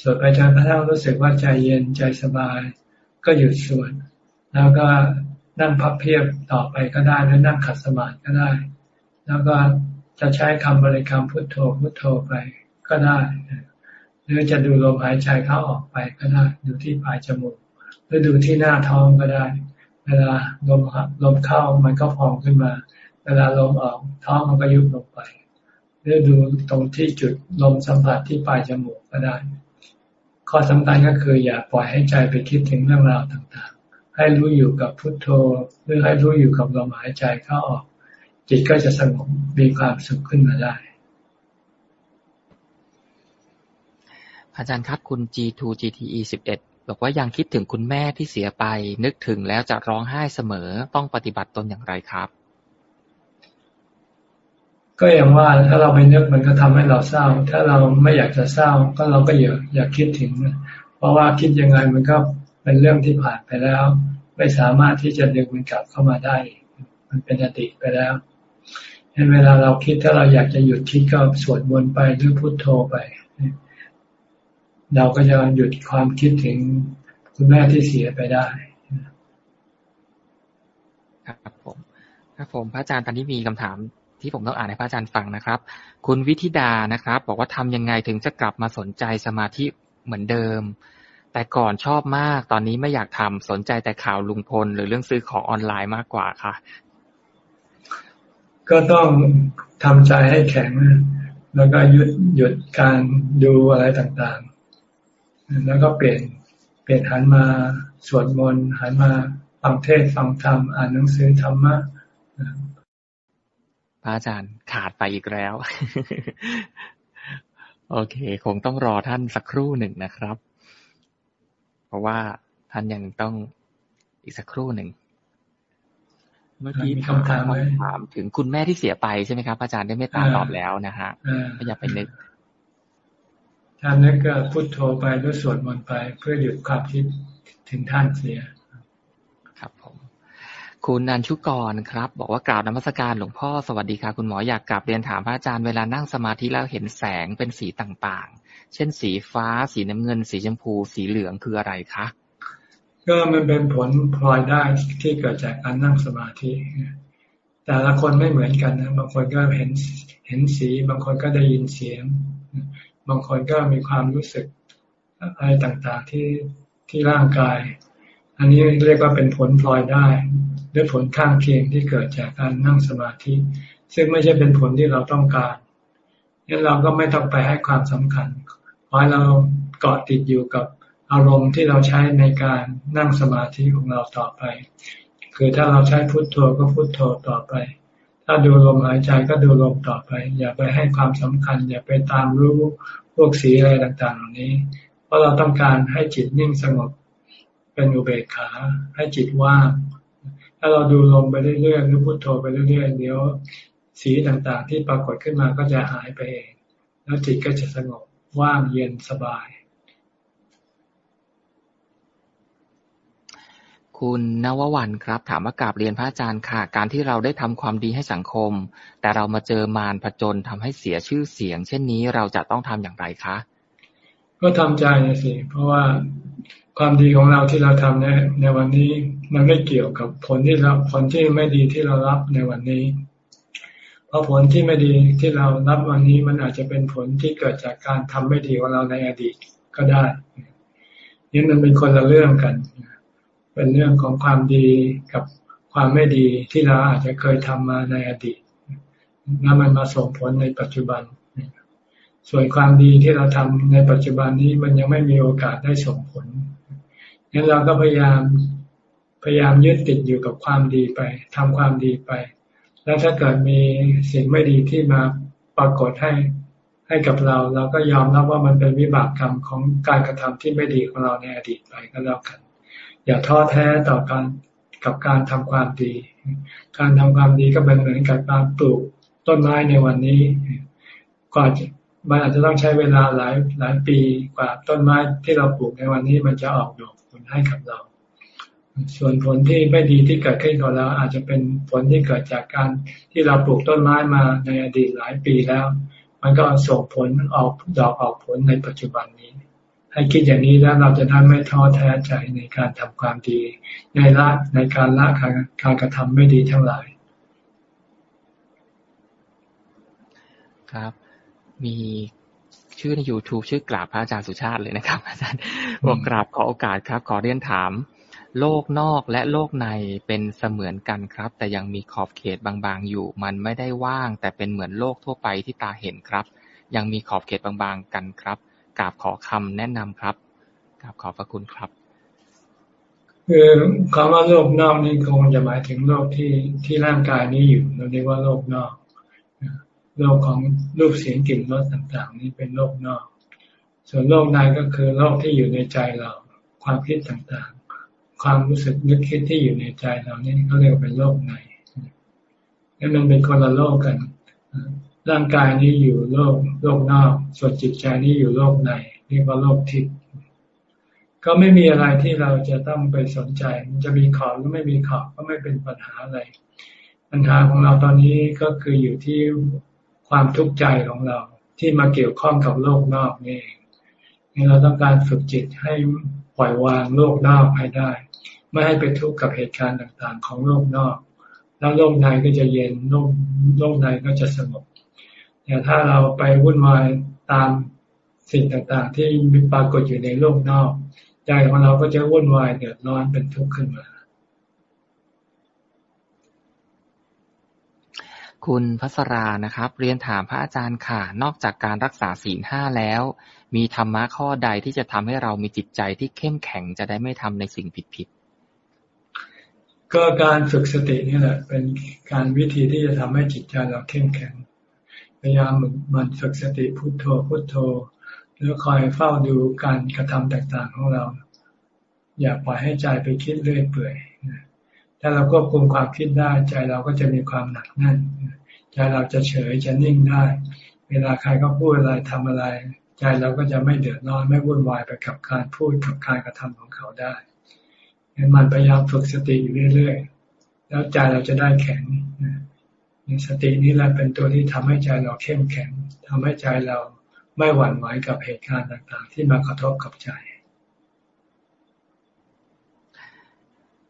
สวดไปจนกระทั่งรู้สึกว่าใจเย็นใจสบาย ก็หยุดสวดแล้วก็นั่งพับเพียบต่อไปก็ได้หรือนั่งขัดสมาธิก็ได้ แล้วก็จะใช้คำบริกรรมพุทโธพุทโธไปก็ได้ หรือจะดูลมหายใจเข้าออกไปก็ได้ ดูที่ปลายจมูก หรือดูที่หน้าท้องก็ได้ เวลาลมลมเข้ามันก็พองขึ้นมา เวลาลมออกท้องมันก็ยุบลงไปหรือดูตรงที่จุดลมสัมผัสที่ปลายจมูกก็ได้ ข้อสำคัญก็คืออย่าปล่อยให้ใจไปคิดถึงเรื่องราวต่างๆ ให้รู้อยู่กับพุทโธ หรือให้รู้อยู่กับลมหายใจเข้าออก จิตก็จะสงบมีความสุขขึ้นมาได้ อาจารย์ครับคุณ G2 GTE 11 บอกว่ายังคิดถึงคุณแม่ที่เสียไป นึกถึงแล้วจะร้องไห้เสมอ ต้องปฏิบัติตนอย่างไรครับ ก็อย่างว่าถ้าเราไม่นึกมันก็ทำให้เราเศร้า ถ้าเราไม่อยากจะเศร้า ก็เราก็อย่าอย่าคิดถึง เพราะว่าคิดยังไงมันก็เป็นเรื่องที่ผ่านไปแล้ว ไม่สามารถที่จะดึงมันกลับเข้ามาได้ มันเป็นอดีตไปแล้วเห็นเวลาเราคิดถ้าเราอยากจะหยุดคิดก็สวดมนต์ไปหรือพุทโธไป เราก็จะหยุดความคิดถึงคุณแม่ที่เสียไปได้ ครับผม ครับผม พระอาจารย์ตอนนี้มีคำถามที่ผมต้องอ่านให้พระอาจารย์ฟังนะครับ คุณวิธิดานะครับ บอกว่าทำยังไงถึงจะกลับมาสนใจสมาธิเหมือนเดิม แต่ก่อนชอบมาก ตอนนี้ไม่อยากทำสนใจแต่ข่าวลุงพล หรือเรื่องซื้อของออนไลน์มากกว่าค่ะ ก็ต้องทำใจให้แข็ง แล้วก็หยุดหยุดการดูอะไรต่าง แล้วก็เปลี่ยนเปลี่ยนหันมาสวดมนต์หันมาฟังเทศฟังธรรมอ่านหนังสือธรรมะพระอาจารย์ขาดไปอีกแล้ว โอเค คงต้องรอท่านสักครู่หนึ่งนะครับ เพราะว่าท่านยังต้องอีกสักครู่หนึ่งเมื่อกี้มีคำถามถามถึงคุณแม่ที่เสียไปใช่ไหมครับ อาจารย์ได้เมตตาตอบแล้วนะฮะไม่อยากไปนึก ท่านนึกก็พุทโธไปด้วยสวดมนต์ไปเพื่อหยุดความคิดถึงท่านเสีย ครับผม คุณนันชุกรครับ บอกว่ากล่าวนมัสการหลวงพ่อสวัสดีค่ะ คุณหมออยากกลับเรียนถามพระอาจารย์เวลานั่งสมาธิแล้วเห็นแสงเป็นสีต่างๆ เช่นสีฟ้า สีน้ำเงิน สีชมพู สีเหลืองคืออะไรคะก็มันเป็นผลพลอยได้ที่เกิดจากการนั่งสมาธิ แต่ละคนไม่เหมือนกันนะบางคนก็เห็นเห็นสี บางคนก็ได้ยินเสียง บางคนก็มีความรู้สึกอะไรต่างๆที่ที่ร่างกาย อันนี้เรียกว่าเป็นผลพลอยได้หรือผลข้างเคียงที่เกิดจากการนั่งสมาธิ ซึ่งไม่ใช่เป็นผลที่เราต้องการงั้นเราก็ไม่ต้องไปให้ความสำคัญขอให้เราเกาะติดอยู่กับอารมณ์ที่เราใช้ในการนั่งสมาธิของเราต่อไป คือถ้าเราใช้พุทโธก็พุทโธต่อไป ถ้าดูลมหายใจก็ดูลมต่อไป อย่าไปให้ความสำคัญ อย่าไปตามรู้พวกสีอะไรต่างๆ เหล่านี้ เพราะเราต้องการให้จิตนิ่งสงบเป็นอุเบกขา ให้จิตว่าง ถ้าเราดูลมไปเรื่อยๆหรือพุโทโธไปเรื่อยๆเดี๋ยวสีต่างๆ ที่ปรากฏขึ้นมาก็จะหายไปเอง แล้วจิตก็จะสงบว่างเย็นสบาย คุณนววันครับ ถามว่ากราบเรียนพระอาจารย์ค่ะ การที่เราได้ทำความดีให้สังคม แต่เรามาเจอมารผจญทำให้เสียชื่อเสียง เช่นนี้เราจะต้องทำอย่างไรคะ ก็ทำใจนะสิ เพราะว่าความดีของเราที่เราทำในในวันนี้มันไม่เกี่ยวกับผลที่เราผลที่ไม่ดีที่เรารับในวันนี้ เพราะผลที่ไม่ดีที่เรารับวันนี้มันอาจจะเป็นผลที่เกิดจากการทำไม่ดีของเราในอดีตก็ได้นี่มันเป็นคนละเรื่องกันเป็นเรื่องของความดีกับความไม่ดีที่เราอาจจะเคยทำมาในอดีตแล้วมันมาส่งผลในปัจจุบัน ส่วนความดีที่เราทำในปัจจุบันนี้มันยังไม่มีโอกาสได้ส่งผลงั้นเราก็พยายามพยายามยึดติดอยู่กับความดีไปทำความดีไป แล้วถ้าเกิดมีสิ่งไม่ดีที่มาปรากฏให้ให้กับเรา เราก็ยอมรับว่ามันเป็นวิบากกรรมของการกระทำที่ไม่ดีของเราในอดีตไปก็แล้วกัน อย่าท้อแท้ต่อการกับการทำความดี การทำความดีก็เป็นเหมือนกับการปลูกต้นไม้ในวันนี้กว่ามันอาจจะต้องใช้เวลาหลายหลายปีกว่าต้นไม้ที่เราปลูกในวันนี้มันจะออกดอกผลให้กับเรา ส่วนผลที่ไม่ดีที่เกิดขึ้นกับเราอาจจะเป็นผลที่เกิดจากการที่เราปลูกต้นไม้มาในอดีตหลายปีแล้ว มันก็ส่งผลออกดอกออกผลในปัจจุบันนี้ ให้คิดอย่างนี้แล้วเราจะได้ไม่ท้อแท้ใจในการทำความดี ในละในการละการการกระทำไม่ดีทั้งหลาย ครับ มีชื่อใน YouTube ชื่อกราบพระอาจารย์สุชาติเลยนะครับ อาจารย์บอกกราบขอโอกาสครับ ขอเรียนถาม โลกนอกและโลกในเป็นเสมือนกันครับ แต่ยังมีขอบเขตบางๆอยู่ มันไม่ได้ว่าง แต่เป็นเหมือนโลกทั่วไปที่ตาเห็นครับ ยังมีขอบเขตบางๆกันครับ กราบขอคำแนะนำครับกราบขอพระคุณครับ คือคำว่าโลกนอกนี่คงจะหมายถึงโลกที่ที่ร่างกายนี้อยู่เราเรียกว่าโลกนอกโลกของรูปเสียงกลิ่นรสต่าง ๆ นี่เป็นโลกนอก ส่วนโลกในก็คือโลกที่อยู่ในใจเรา ความคิดต่างๆ ความรู้สึกนึกคิดที่อยู่ในใจเรานี่เขาเรียกเป็นโลกในนั่นมันเป็นคนละโลกกัน ร่างกายนี้อยู่โลกโลกนอก ส่วนจิตใจนี้อยู่โลกในเรียกว่าโลกทิพย์ก็ไม่มีอะไรที่เราจะต้องไปสนใจ มันจะมีขอบหรือไม่มีขอบก็ไม่เป็นปัญหาอะไร ปัญหาของเราตอนนี้ก็คืออยู่ที่ความทุกข์ใจของเราที่มาเกี่ยวข้องกับโลกนอกนี่เองนี่เราต้องการฝึกจิตให้ปล่อยวางโลกนอกให้ได้ ไม่ให้ไปทุกข์กับเหตุการณ์ต่างๆ ของโลกนอก แล้วโลกในก็จะเย็นโลกโลกในก็จะสงบ แต่ถ้าเราไปวุ่นวายตามสิ่งต่างๆ ที่มีปรากฏอยู่ในโลกนอก ใจของเราก็จะวุ่นวายเดือดร้อนเป็นทุกข์ขึ้นมา คุณพัสรานะครับ เรียนถามพระอาจารย์ค่ะ นอกจากการรักษาศีลห้าแล้ว มีธรรมะข้อใดที่จะทำให้เรามีจิตใจที่เข้มแข็งจะได้ไม่ทำในสิ่งผิดๆก็การฝึกสตินี่แหละ เป็นการวิธีที่จะทำให้จิตใจเราเข้มแข็ง พยายามมันฝึกสติพุโทโธพุโทโธแล้วคอยเฝ้าดูการกระทำต่างๆของเรา อย่าปล่อยให้ใจไปคิดเรื่อยเปื่อยถ้าเราควบคุมความคิดได้ใจเราก็จะมีความหนักแน่นใจเราจะเฉยจะนิ่งได้ เวลาใครก็พูดอะไรทำอะไร ใจเราก็จะไม่เดือดร้อนไม่วุ่นวายไปกับการพูดกับการกระทำของเขาได้มันพยายามฝึกสติอยู่เรื่อยๆ แล้วใจเราจะได้แข็ง สตินี้แหละเป็นตัวที่ทำให้ใจเราเข้มแข็งทำให้ใจเราไม่หวั่นไหวกับเหตุการณ์ต่างๆ ที่มากระทบกับใจ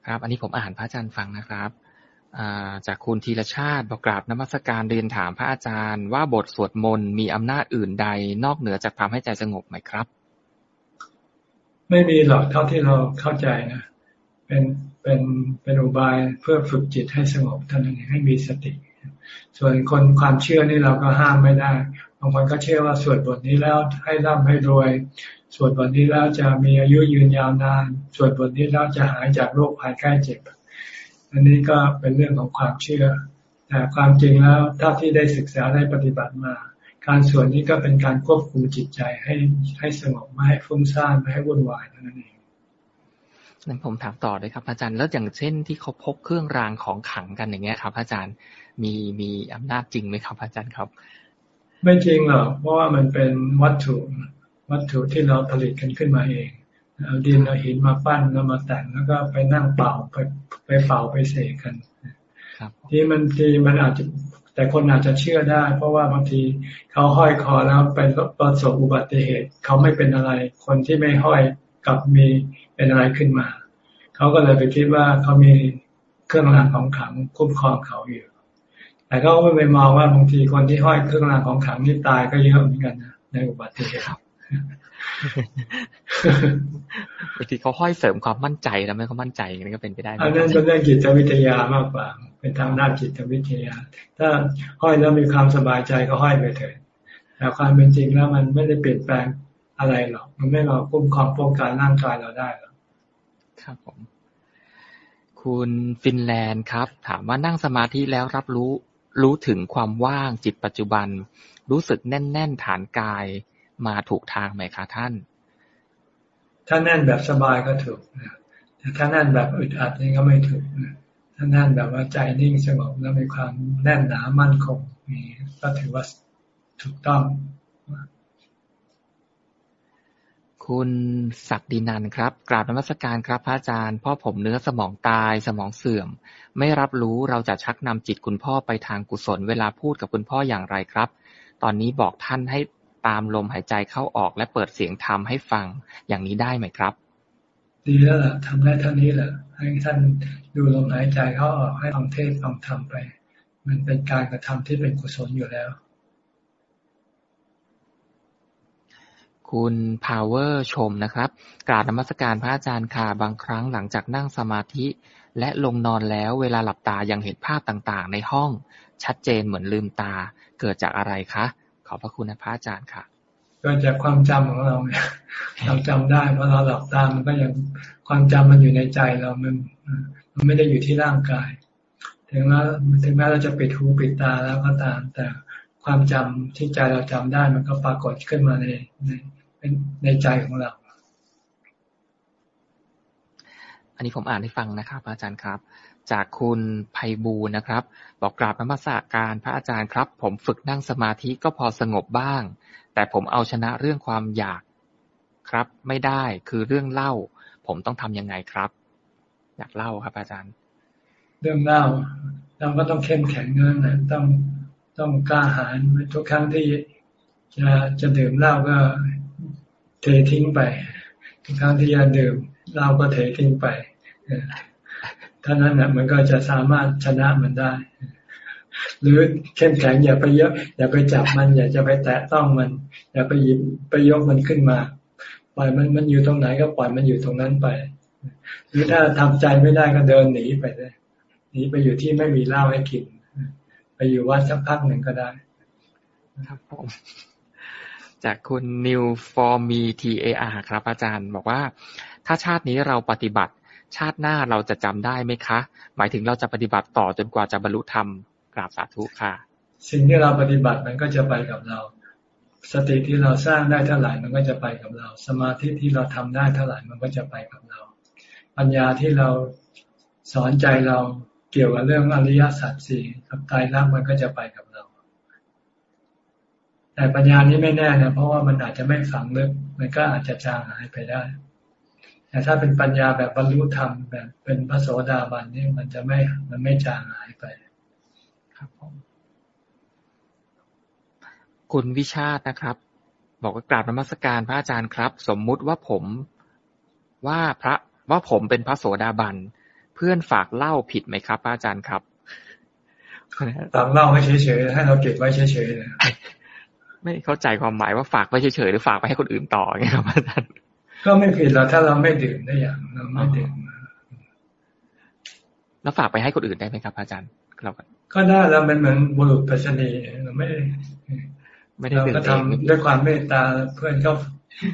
ครับ อันนี้ผมอ่านพระอาจารย์ฟังนะครับจากคุณธีรชาติบอกกราบนมัสการเรียนถามพระอาจารย์ ว่าบทสวดมนต์มีอำนาจอื่นใด นอกเหนือจากทำให้ใจสงบไหมครับ ไม่มีหรอกเท่าที่เราเข้าใจนะเป็นเป็นเป็นอุบายเพื่อฝึกจิตให้สงบเท่านั้นเองให้มีสติ ส่วนคนความเชื่อนี่เราก็ห้ามไม่ได้ บางคนก็เชื่อว่าสวดบทนี้แล้วให้ร่ำให้รวย สวดบทนี้แล้วจะมีอายุยืนยาวนาน สวดบทนี้แล้วจะหายจากโรคภัยไข้เจ็บ อันนี้ก็เป็นเรื่องของความเชื่อ แต่ความจริงแล้วถ้าที่ได้ศึกษาได้ปฏิบัติมา การสวดนี้ก็เป็นการควบคุมจิตใจให้ให้สงบไม่ให้ฟุ้งซ่านไม่ให้วุ่นวายนั่นเองนั้นผมถามต่อเลยครับ อาจารย์แล้วอย่างเช่นที่เขาพกเครื่องรางของขังกันอย่างเงี้ยครับ อาจารย์ มีมีอำนาจจริงไหมครับ อาจารย์ครับ ไม่จริงหรอกเพราะว่ามันเป็นวัตถุวัตถุที่เราผลิตกันขึ้นมาเองเอาดินเอาหินมาปั้นแล้วมาแต่งแล้วก็ไปนั่งเป่าไปไปเป่าไปเสกกันที่มันทีมันอาจจะแต่คนอาจจะเชื่อได้ เพราะว่าบางทีเขาห้อยคอแล้วไปประสบอุบัติเหตุ เขาไม่เป็นอะไร คนที่ไม่ห้อยกับมีเป็นอะไรขึ้นมา เขาก็เลยไปคิดว่าเขามีเครื่องรางของขังคุ้มครองเขาอยู่ แต่ก็ไม่ไปมองว่าบางทีคนที่ห้อยเครื่องรางของขังนี่ตายก็เยอะเหมือนกันนะในอุบัติเหตุบางทีเขาห้อยเสริมความมั่นใจแล้วไม่เขามั่นใจนี่ก็เป็นไปได้อันนั้นเป็นเรื่องจิตวิทยามากกว่า เป็นทางด้านจิตวิทยา ถ้าห้อยแล้วมีความสบายใจก็ห้อยไปเถิดแต่ความเป็นจริงแล้วมันไม่ได้เปลี่ยนแปลงอะไรหรอก มันไม่มาคุ้มครองป้องกันร่างกายเราได้หรอกครับผม คุณฟินแลนด์ครับ ถามว่านั่งสมาธิแล้วรับรู้ รู้ถึงความว่าง จิตปัจจุบัน รู้สึกแน่น ๆ ฐานกาย มาถูกทางไหมคะท่าน ถ้าแน่นแบบสบายก็ถูกนะแต่ถ้าแน่นแบบอึดอัดนี่ก็ไม่ถูกนะถ้าแน่นแบบว่าใจนิ่งสงบแล้วมีความแน่นหนามั่นคงนี่ก็ถือว่าถูกต้อง คุณศักดินันครับ กราบนมัสการครับ พระอาจารย์ พ่อผมเนื้อสมองตายสมองเสื่อม ไม่รับรู้เราจะชักนำจิตคุณพ่อไปทางกุศล เวลาพูดกับคุณพ่ออย่างไรครับ ตอนนี้บอกท่านให้ตามลมหายใจเข้าออกและเปิดเสียงธรรมให้ฟังอย่างนี้ได้ไหมครับ ดีแล้วล่ะทำได้เท่านี้แหละให้ท่านดูลมหายใจเข้าออกให้ฟังเทศฟังธรรมไป มันเป็นการกระทำที่เป็นกุศลอยู่แล้ว คุณ power ชมนะครับ กราบนมัสการพระอาจารย์ค่ะบางครั้งหลังจากนั่งสมาธิ และลงนอนแล้วเวลาหลับตายังเห็นภาพต่างๆ ในห้องชัดเจนเหมือนลืมตาเกิดจากอะไรคะ ขอบพระคุณนะพระอาจารย์ค่ะเก็จากความจำของเราเนี่ยเราจำได้เพราะเราหลับตามันก็ยังความจำมันอยู่ในใจเรามันมันไม่ได้อยู่ที่ร่างกาย ถึงแม้ถึงแม้เราจะปิดหูปิดตาแล้วก็ตามแต่ความจำที่ใจเราจำได้มันก็ปรากฏขึ้นมาในใน ในใจของเรา อันนี้ผมอ่านให้ฟังนะครับ อาจารย์ครับ จากคุณไพบูลนะครับ บอกกราบนมัสการพระอาจารย์ครับ ผมฝึกนั่งสมาธิก็พอสงบบ้าง แต่ผมเอาชนะเรื่องความอยากครับ ไม่ได้คือเรื่องเล่า ผมต้องทำยังไงครับ อยากเล่าครับ อาจารย์ เรื่องเล่าเราก็ต้องเข้มแข็งเงินนะต้องต้องกล้าหาญทุกครั้งที่จะจะดื่มเหล้าก็ เททิ้งไปทุกครั้งที่จะดื่มเหล้าก็เททิ้งไปท่านั้นนะมันก็จะสามารถชนะมันได้ หรือเข้มแข็งอย่าไปเยอะ อย่าไปจับมัน อย่าจะไปแตะต้องมัน อย่าไปหยิบไปยกมันขึ้นมาปล่อยมันมันอยู่ตรงไหนก็ปล่อยมันอยู่ตรงนั้นไป หรือถ้าทำใจไม่ได้ก็เดินหนีไปเลยหนีไปอยู่ที่ไม่มีเหล้าให้กิน ไปอยู่วัดสักพักหนึ่งก็ได้ ครับผม จากคุณ New for me TAR ครับอาจารย์ บอกว่า ถ้าชาตินี้เราปฏิบัติ ชาติหน้าเราจะจำได้ไหมคะ หมายถึงเราจะปฏิบัติต่อจนกว่าจะบรรลุธรรมกราบสาธุค่ะ สิ่งที่เราปฏิบัติมันก็จะไปกับเรา สติที่เราสร้างได้เท่าไหร่มันก็จะไปกับเรา สมาธิที่เราทำได้เท่าไหร่มันก็จะไปกับเรา ปัญญาที่เราสอนใจเราเกี่ยวกับเรื่องอริยสัจสี่กับตายรักมันก็จะไปกับ แต่ปัญญานี้ไม่แน่นะเพราะว่ามันอาจจะไม่ฝังลึกมันก็อาจจะจางหายไปได้ แต่ถ้าเป็นปัญญาแบบบรรลุธรรมแบบเป็นพระโสดาบันนี่มันจะไม่มันไม่จางหายไป ครับผมคุณวิชาตินะครับ บอกว่ากราบนมัสการพระอาจารย์ครับ สมมุติว่าผมว่าพระว่าผมเป็นพระโสดาบันเพื่อนฝากเล่าผิดไหมครับอาจารย์ครับฝากเล่าให้เฉยๆให้เราเก็บไว้เฉยๆเลย ไม่เข้าใจความหมายว่าฝากไว้เฉยๆหรือฝากไปให้คนอื่นต่อไงครับอาจารย์ก็ไม่ผิดเราถ้าเราไม่ดื่มได้อย่างเราไม่ดื่มแล้วฝากไปให้คนอื่นได้ไหมครับ อาจารย์เราก็ได้แล้วมันเหมือนบุรุษปัชนีเราไม่ไม่ได้ดื่มเองด้วยความเมตตาเพื่อนก็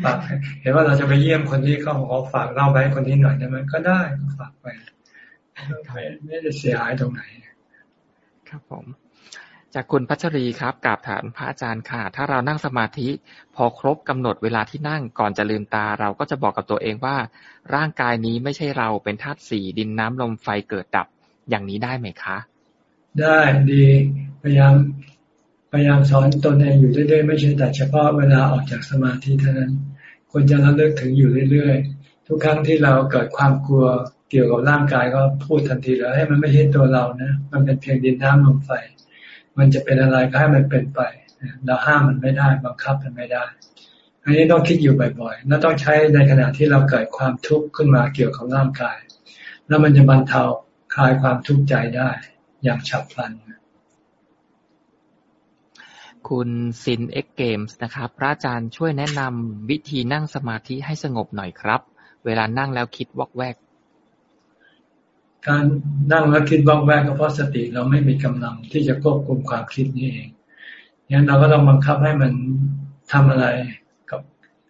ฝากเห็นว่าเราจะไปเยี่ยมคนที่เขาขอฝากเล่าไปให้คนนี้หน่อยได้ไหมก็ได้ก็ฝากไปไม่ไม่ได้เสียหายตรงไหน ครับผม จากคุณพัชรีครับกราบถามพระอาจารย์ค่ะ ถ้าเรานั่งสมาธิ พอครบกำหนดเวลาที่นั่งก่อนจะลืมตา เราก็จะบอกกับตัวเองว่า ร่างกายนี้ไม่ใช่เราเป็นธาตุสี่ดินน้ำลมไฟเกิดดับอย่างนี้ได้ไหมคะ ได้ดีพยายามพยายามสอนตนเองอยู่เรื่อยๆไม่ใช่แต่เฉพาะเวลาออกจากสมาธิเท่านั้นควรจะระลึกถึงอยู่เรื่อยๆ ทุกครั้งที่เราเกิดความกลัวเกี่ยวกับร่างกายก็พูดทันทีแล้วให้มันไม่ใช่ตัวเรานะ มันเป็นเพียงดินน้ำลมไฟ มันจะเป็นอะไรก็ให้มันเป็นไปเราห้ามมันไม่ได้บังคับมันไม่ได้ อันนี้ต้องคิดอยู่บ่อยๆและต้องใช้ในขณะที่เราเกิดความทุกข์ขึ้นมาเกี่ยวกับร่างกาย แล้วมันจะบรรเทาคลายความทุกข์ใจได้ อย่างฉับพลัน คุณซินเอ็กเกมส์นะครับ พระอาจารย์ช่วยแนะนำวิธีนั่งสมาธิให้สงบหน่อยครับ เวลานั่งแล้วคิดวอกแวก การนั่งแล้วคิดวอกแวกก็เพราะสติเราไม่มีกำลังที่จะควบคุมความคิดนี่เองงั้นเราก็ต้องบังคับให้มันทำอะไรกับ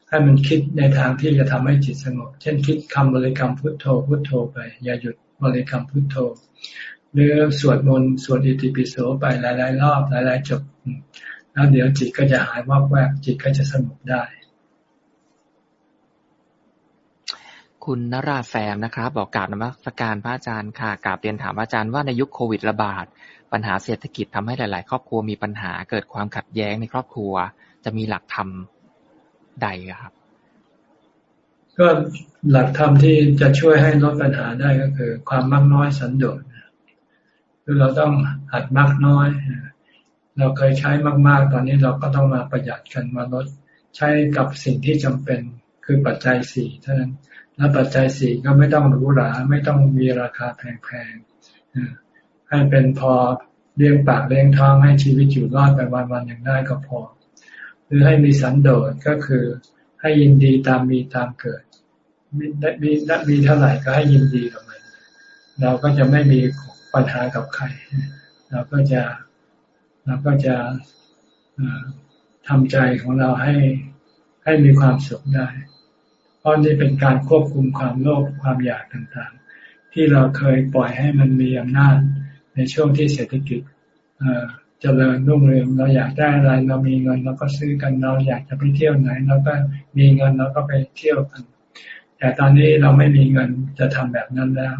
ให้มันคิดในทางที่จะทำให้จิตสงบ เช่นคิดคำบริกรรมพุทโธพุทโธไป อย่าหยุดบริกรรมพุทโธ หรือสวดมนต์สวดอิติปิโสไปหลายๆรอบหลายๆจบ แล้วเดี๋ยวจิตก็จะหายวับแวบจิตก็จะสงบได้ คุณนราแซมนะครับ บอกกราบนมัสการพระอาจารย์ค่ะกราบเรียนถามอาจารย์ว่าในยุคโควิดระบาด ปัญหาเศรษฐกิจทำให้หลาย ๆ ครอบครัวมีปัญหาเกิดความขัดแย้งในครอบครัว จะมีหลักธรรมใดครับ ก็หลักธรรมที่จะช่วยให้ลดปัญหาได้ก็คือ ความมากน้อยสันโดษคือเราต้องหัดมากน้อย เราเคยใช้มาก ๆ ตอนนี้เราก็ต้องมาประหยัดกันมาลดใช้กับสิ่งที่จำเป็นคือปัจจัยสี่เท่านั้น และปัจจัยสี่ก็ไม่ต้องหรูหราไม่ต้องมีราคาแพงๆให้เป็นพอเลี้ยงปากเลี้ยงท้องให้ชีวิตอยู่รอดไปวันๆอย่างได้ก็พอ หรือให้มีสันโดษก็คือให้ยินดีตามมีตามเกิด มีมีมีเท่าไหร่ก็ให้ยินดีกับมันเราก็จะไม่มีปัญหากับใคร เราก็จะเราก็จะทำใจของเราให้ให้มีความสุขได้ เพราะนี่เป็นการควบคุมความโลภความอยากต่างๆ ที่เราเคยปล่อยให้มันมีอำนาจในช่วงที่เศรษฐกิจเจริญรุ่งเรืองเราอยากได้อะไร เรามีเงินเราก็ซื้อกันเราอยากจะไปเที่ยวไหนเราก็มีเงินเราก็ไปเที่ยวกัน แต่ตอนนี้เราไม่มีเงินจะทำแบบนั้นแล้ว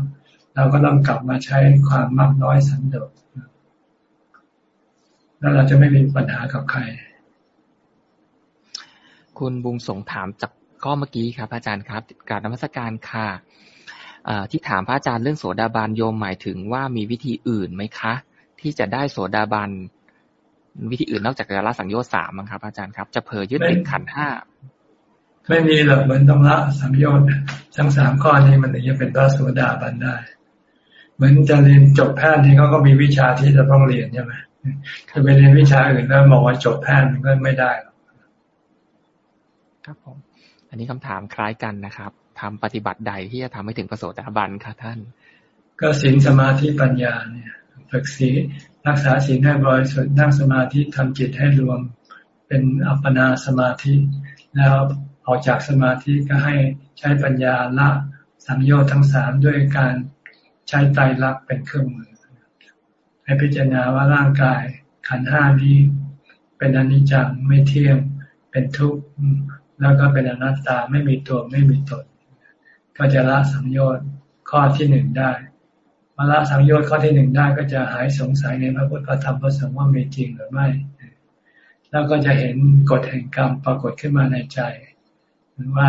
เราก็ต้องกลับมาใช้ความมากน้อยสันโดษแล้วเราจะไม่มีปัญหากับใคร คุณบุงสงถามจาก ข้อเมื่อกี้ครับอาจารย์ครับการนมัสการค่ะที่ถามพระอาจารย์เรื่องโสดาบันโยมหมายถึงว่ามีวิธีอื่นไหมคะ ที่จะได้โสดาบันวิธีอื่นนอกจากการละสังโยชน์สามครับ อาจารย์ครับ จะเพอยึดติดขันห้าไม่มีหรอกมันต้องละสังโยชน์ทั้งสามข้อนี้มันถึงจะเป็นพระโสดาบันได้ เหมือนจะเรียนจบแพทย์นี่เขาก็มีวิชาที่จะต้องเรียนใช่ไหมคือไปเรียนวิชาอื่นแล้วบอกว่าจบแพทย์มันก็ไม่ได้หรอกครับผม อันนี้คำถามคล้ายกันนะครับทำปฏิบัติใดที่จะทำให้ถึงประโสดาบันคะท่าน ก็ศีลสมาธิปัญญาเนี่ยฝึกศีลรักษาศีลให้บริสุทธิ์นั่งสมาธิทำจิตให้รวม เป็นอัปปนาสมาธิ แล้วออกจากสมาธิก็ให้ใช้ปัญญาละสังโยชน์ทั้งสามด้วยการใช้ไตรลักษณ์เป็นเครื่องมือ ให้พิจารณาว่าร่างกายขันห้านี้ เป็นอนิจจังไม่เที่ยงเป็นทุกข์ แล้วก็เป็นอนัตตาไม่มีตัวไม่มีตน ก็จะละสังโยชน์ข้อที่หนึ่งได้มาละสังโยชน์ข้อที่หนึ่งได้ก็จะหายสงสัยในพระพุทธธรรมพระสงฆ์ว่ามีจริงหรือไม่ แล้วก็จะเห็นกฎแห่งกรรมปรากฏขึ้นมาในใจว่า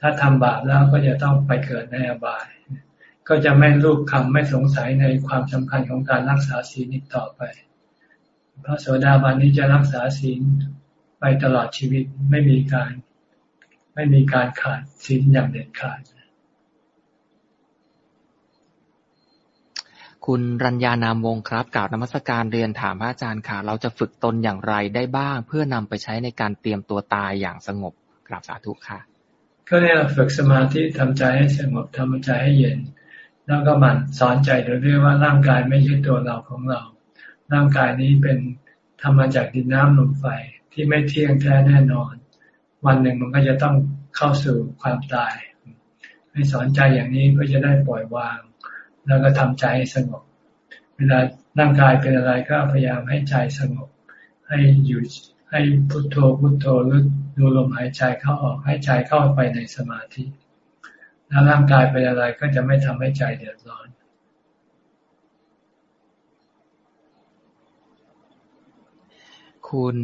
ถ้าทำบาปแล้วก็จะต้องไปเกิดในอบาย ก็จะไม่รูปคำไม่สงสัยในความสำคัญของการรักษาศีลอีกต่อไป พระโสดาบันนี้จะรักษาศีลไปตลอดชีวิตไม่มีการ ไม่มีการขาดศีลอย่างเด็ดขาด คุณรัญญานามวงครับกล่าวนมัสการเรียนถามพระอาจารย์ค่ะ เราจะฝึกตนอย่างไรได้บ้าง เพื่อนำไปใช้ในการเตรียมตัวตายอย่างสงบกราบสาธุค่ะ ก็เนี่ยเราฝึกสมาธิทำใจให้สงบทำใจให้เย็น แล้วก็มันสอนใจโดยเรื่อยว่าร่างกายไม่ใช่ตัวเราของเรา ร่างกายนี้เป็นทำมาจากดินน้ำลมไฟที่ไม่เที่ยงแท้แน่นอน วันหนึ่งมันก็จะต้องเข้าสู่ความตาย ให้สอนใจอย่างนี้ก็จะได้ปล่อยวาง แล้วก็ทำใจให้สงบ เวลาร่างกายเป็นอะไรก็พยายามให้ใจสงบ ให้อยู่ให้พุโทโธพุโทโธหรือดูลมหายใจเข้าออกให้ใจเข้าไปในสมาธิ แล้วร่างกายเป็นอะไรก็จะไม่ทำให้ใจเดือดร้อนคุณ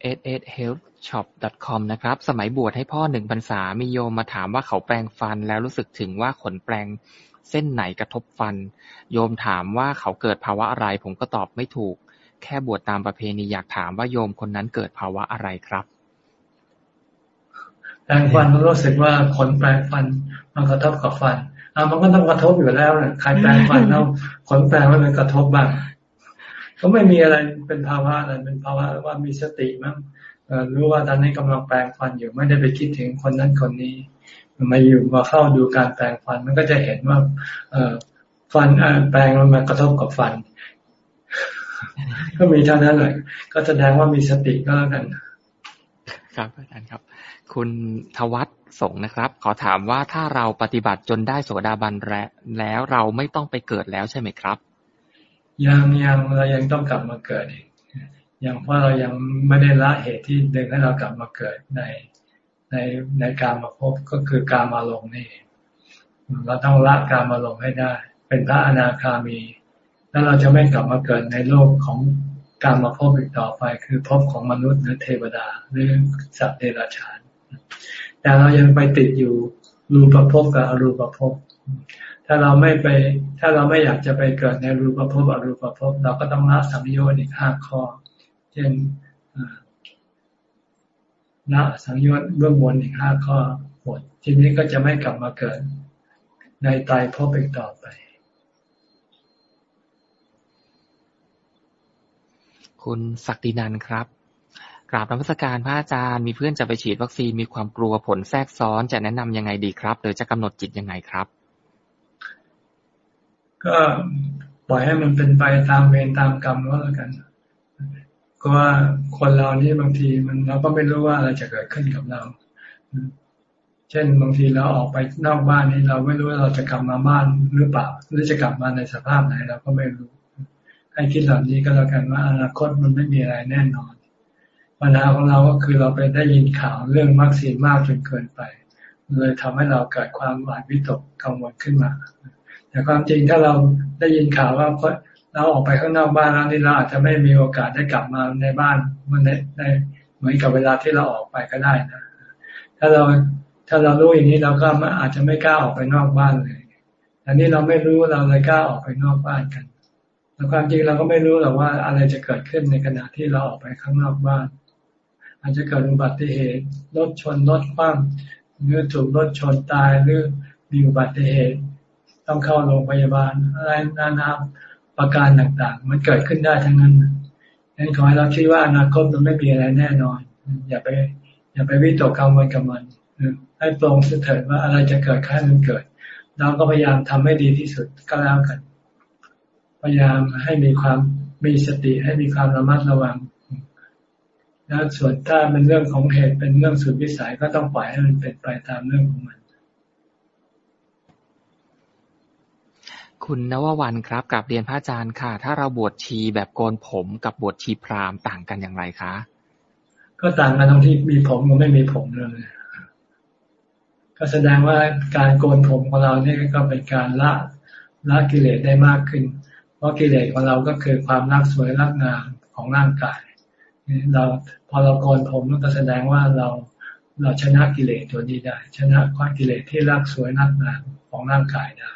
เอสเอสเฮล s s health shop com นะครับ สมัยบวชให้พ่อหนึ่งพรรษา มีโยมมาถามว่าเขาแปลงฟันแล้วรู้สึกถึงว่าขนแปลงเส้นไหนกระทบฟัน โยมถามว่าเขาเกิดภาวะอะไร ผมก็ตอบไม่ถูก แค่บวชตามประเพณีอยากถามว่าโยมคนนั้นเกิดภาวะอะไรครับแปลงฟันรู้สึกว่าขนแปลงฟัน มันกระทบกับฟันอ่ามันก็ต้องกระทบอยู่แล้วนะใครแปลงฟันแล้วขนแปลงมันกระทบบ้างก็ไม่มีอะไรเป็นภาวะอะไรเป็นภาวะว่ามีสติมั้ง รู้ว่าตอนนี้กำลังแปลงฟันอยู่ไม่ได้ไปคิดถึงคนนั้นคนนี้ มาอยู่มาเข้าดูการแปลงฟันมันก็จะเห็นว่า เอฟันแปลงมันมากระทบกับฟัน ก็มีเท่านั้นแหละก็แสดงว่ามีสติก็แล้วกัน ครับอาจารย์ครับ คุณทวัตสงนะครับ ขอถามว่าถ้าเราปฏิบัติจนได้โสดาบันแล้วเราไม่ต้องไปเกิดแล้วใช่ไหมครับ ยังยังเรายังต้องกลับมาเกิดอีก ยังเพราะเรายังไม่ได้ละเหตุที่ดึงให้เรากลับมาเกิดในในในการมาพบก็คือการมาลงนี่เราต้องละการมาลงให้ได้ เป็นพระอนาคามี แล้วเราจะไม่กลับมาเกิดในโลกของการมาพบอีกต่อไป คือพบของมนุษย์หรือเทวดาหรือสัตว์เดรัจฉาน แต่เรายังไปติดอยู่รูปภพกับอรูปภพถ้าเราไม่ไป ถ้าเราไม่อยากจะไปเกิดในรูปภพอรูปภพเราก็ต้องละสัมโยชน์อีกห้าข้อ ช่นละสังโยชน์เบื้องบนอีกห้าข้อหมดทีนี้ก็จะไม่กลับมาเกิด ในตายพบอีกต่อไป คุณศักดินันครับกราบนมัสการพระอาจารย์มีเพื่อนจะไปฉีดวัคซีนมีความกลัวผลแทรกซ้อนจะแนะนํำยังไงดีครับ หรือจะกำหนดจิตยังไงครับ ก็ปล่อยให้มันเป็นไปตามเวรตามกรรมก็แล้วกันค ราะว่าคนเรานี่บางทีมันเราก็ไม่รู้ว่าอะไรจะเกิดขึ้นกับเรา เช่นบางทีเราออกไปนอกบ้านนี่เราไม่รู้ว่าเราจะกลับมาบ้านหรือเปล่า หรือจะกลับมาในสภาพไหนเราก็ไม่รู้ ให้คิดเหล่านี้ก็แล้วกันว่าอนาคตมันไม่มีอะไรแน่นอนปัญหาของเราก็คือเราไปได้ยินข่าวเรื่องวัคซีนมากจนเกินไป เลยทำให้เราเกิดความหวาดวิตกกังวลขึ้นมา แต่ความจริงถ้าเราได้ยินข่าวว่า เราออกไปข้างนอกบ้านแล้วนี่เราอาจจะไม่มีโอกาสได้กลับมาในบ้านมันในในเหมือนกับเวลาที่เราออกไปก็ได้นะ ถ้าเราถ้าเรารู้อย่างนี้เราก็อาจจะไม่กล้าออกไปนอกบ้านเลยแต่นี่เราไม่รู้เราเลยกล้าออกไปนอกบ้านกันแต่ความจริงเราก็ไม่รู้หรอกว่าอะไรจะเกิดขึ้นในขณะที่เราออกไปข้างนอกบ้าน อาจจะเกิดอุบัติเหตุรถชนรถคว่ำหรือถูกรถชนตายหรือมีอุบัติเหตุ ต้องเข้าโรงพยาบาลอะไรนานา ประการต่างๆ มันเกิดขึ้นได้ทั้งนั้นงั้นขอให้เราคิดว่าอนาคตมันไม่มีอะไรแน่นอน อย่าไป อย่าไปวิตกกังวลกับมันให้ตรงเถิดว่าอะไรจะเกิดแค่มันเกิด เราก็พยายามทำให้ดีที่สุดก็แล้วกัน พยายามให้มีความมีสติให้มีความระมัดระวังแล้วส่วนถ้าเป็นเรื่องของเหตุเป็นเรื่องสุดวิสัยก็ต้องปล่อยให้มันเป็นไปตามเรื่องของมัน คุณนววันครับกับเรียนพระอาจารย์ค่ะ ถ้าเราบวชชีแบบโกนผมกับบวชชีพราหมณ์ต่างกันอย่างไรคะ ก็ต่างกันตรงที่มีผมกับไม่มีผมเลย ก็แสดงว่าการโกนผมของเราเนี่ยก็เป็นการละละกิเลสได้มากขึ้น เพราะกิเลสของเราก็คือความรักสวยรักงามของร่างกาย เราพอเราโกนผมก็แสดงว่าเราเราชนะกิเลสตัวนี้ได้ ชนะความกิเลสที่รักสวยรักงามของร่างกายได้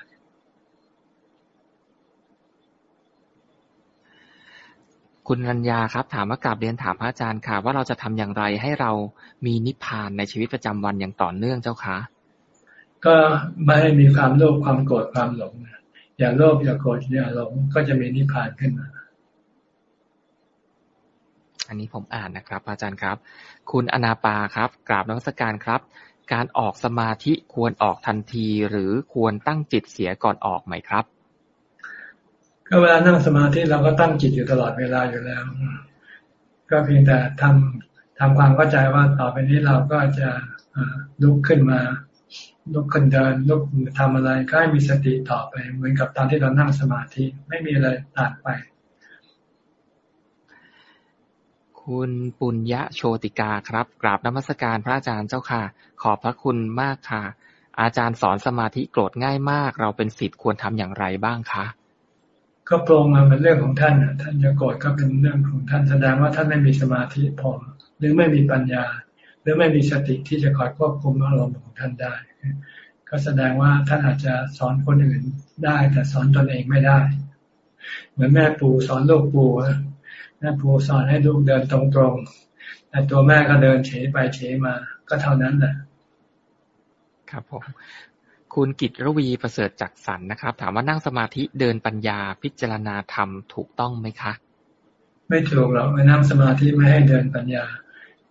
คุณรัญญาครับ ถามว่ากลับเรียนถามพระอาจารย์ค่ะ ว่าเราจะทำอย่างไรให้เรามีนิพพานในชีวิตประจำวันอย่างต่อเนื่องเจ้าคะก็ไม่ให้มีความโลภความโกรธความหลงอย่าโลภอย่าโกรธอย่าหลงก็จะมีนิพพานขึ้นมา อันนี้ผมอ่านนะครับ อาจารย์ครับ คุณอนาปาครับ กราบนวัตการครับ การออกสมาธิควรออกทันทีหรือควรตั้งจิตเสียก่อนออกไหมครับ ก็เวลานั่งสมาธิเราก็ตั้งจิตอยู่ตลอดเวลาอยู่แล้ว ก็เพียงแต่ทำทำความเข้าใจว่าต่อไปนี้เราก็จะลุกขึ้นมาลุกขึ้นเดินลุกทำอะไรก็ให้มีสติต่อไป เหมือนกับตอนที่เรานั่งสมาธิไม่มีอะไรต่างไป คุณปุญญะโชติกาครับ กราบนมัสการพระอาจารย์เจ้าค่ะ ขอบพระคุณมากค่ะ อาจารย์สอนสมาธิโกรธง่ายมาก เราเป็นสิทธิ์ควรทำอย่างไรบ้างคะ ก็ปรงมาเป็นเรื่องของท่านท่านจะโกรธก็เป็นเรื่องของท่านแสดงว่าท่านไม่มีสมาธิพอหรือไม่มีปัญญา หรือไม่มีสติที่จะคอยควบคุมอารมณ์ของท่านได้ ก็แสดงว่าท่านอาจจะสอนคนอื่นได้ แต่สอนตนเองไม่ได้ เหมือนแม่ปู่สอนลูกปู่แม่ปู่สอนให้ลูกเดินตรงๆแต่ตัวแม่ก็เดินเฉยไปเฉยมาก็เท่านั้นแหละครับผม คุณกิตรวีประเสริฐจักสรรนะครับ ถามว่านั่งสมาธิเดินปัญญาพิจารณาธรรมถูกต้องไหมคะ ไม่ถูกหรอกไปนั่งสมาธิไม่ให้เดินปัญญา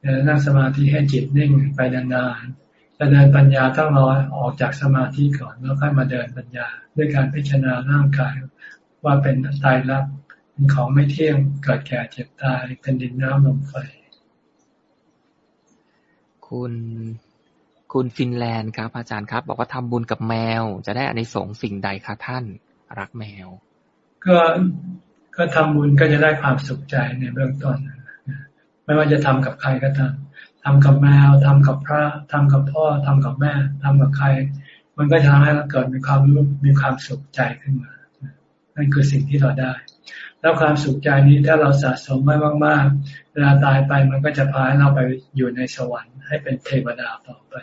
แต่นั่งสมาธิให้จิตนิ่งไปนานๆจะเดินปัญญาต้องรอออกจากสมาธิก่อนแล้วค่อยมาเดินปัญญา ด้วยการพิจารณาร่างกายว่าเป็นตายรับเป็นของไม่เที่ยงเกิดแก่เจ็บตายเป็นดินน้ำลมไฟคุณ คุณฟินแลนด์ครับ อาจารย์ครับ บอกว่าทำบุญกับแมว จะได้อานิสงส์สิ่งใดคะท่านรักแมว ก็ก็ทำบุญก็จะได้ความสุขใจในเบื้องต้นไม่ว่าจะทำกับใครก็ตามทำกับแมวทำกับพระทำกับพ่อทำกับแม่ทำกับใคร มันก็ทำให้เราเกิดมีความรู้มีความสุขใจขึ้นมา นั่นคือสิ่งที่เราได้ แล้วความสุขใจนี้ถ้าเราสะสมไว้มากๆเวลาตายไปมันก็จะพาให้เราไปอยู่ในสวรรค์ให้เป็นเทวดาต่อไป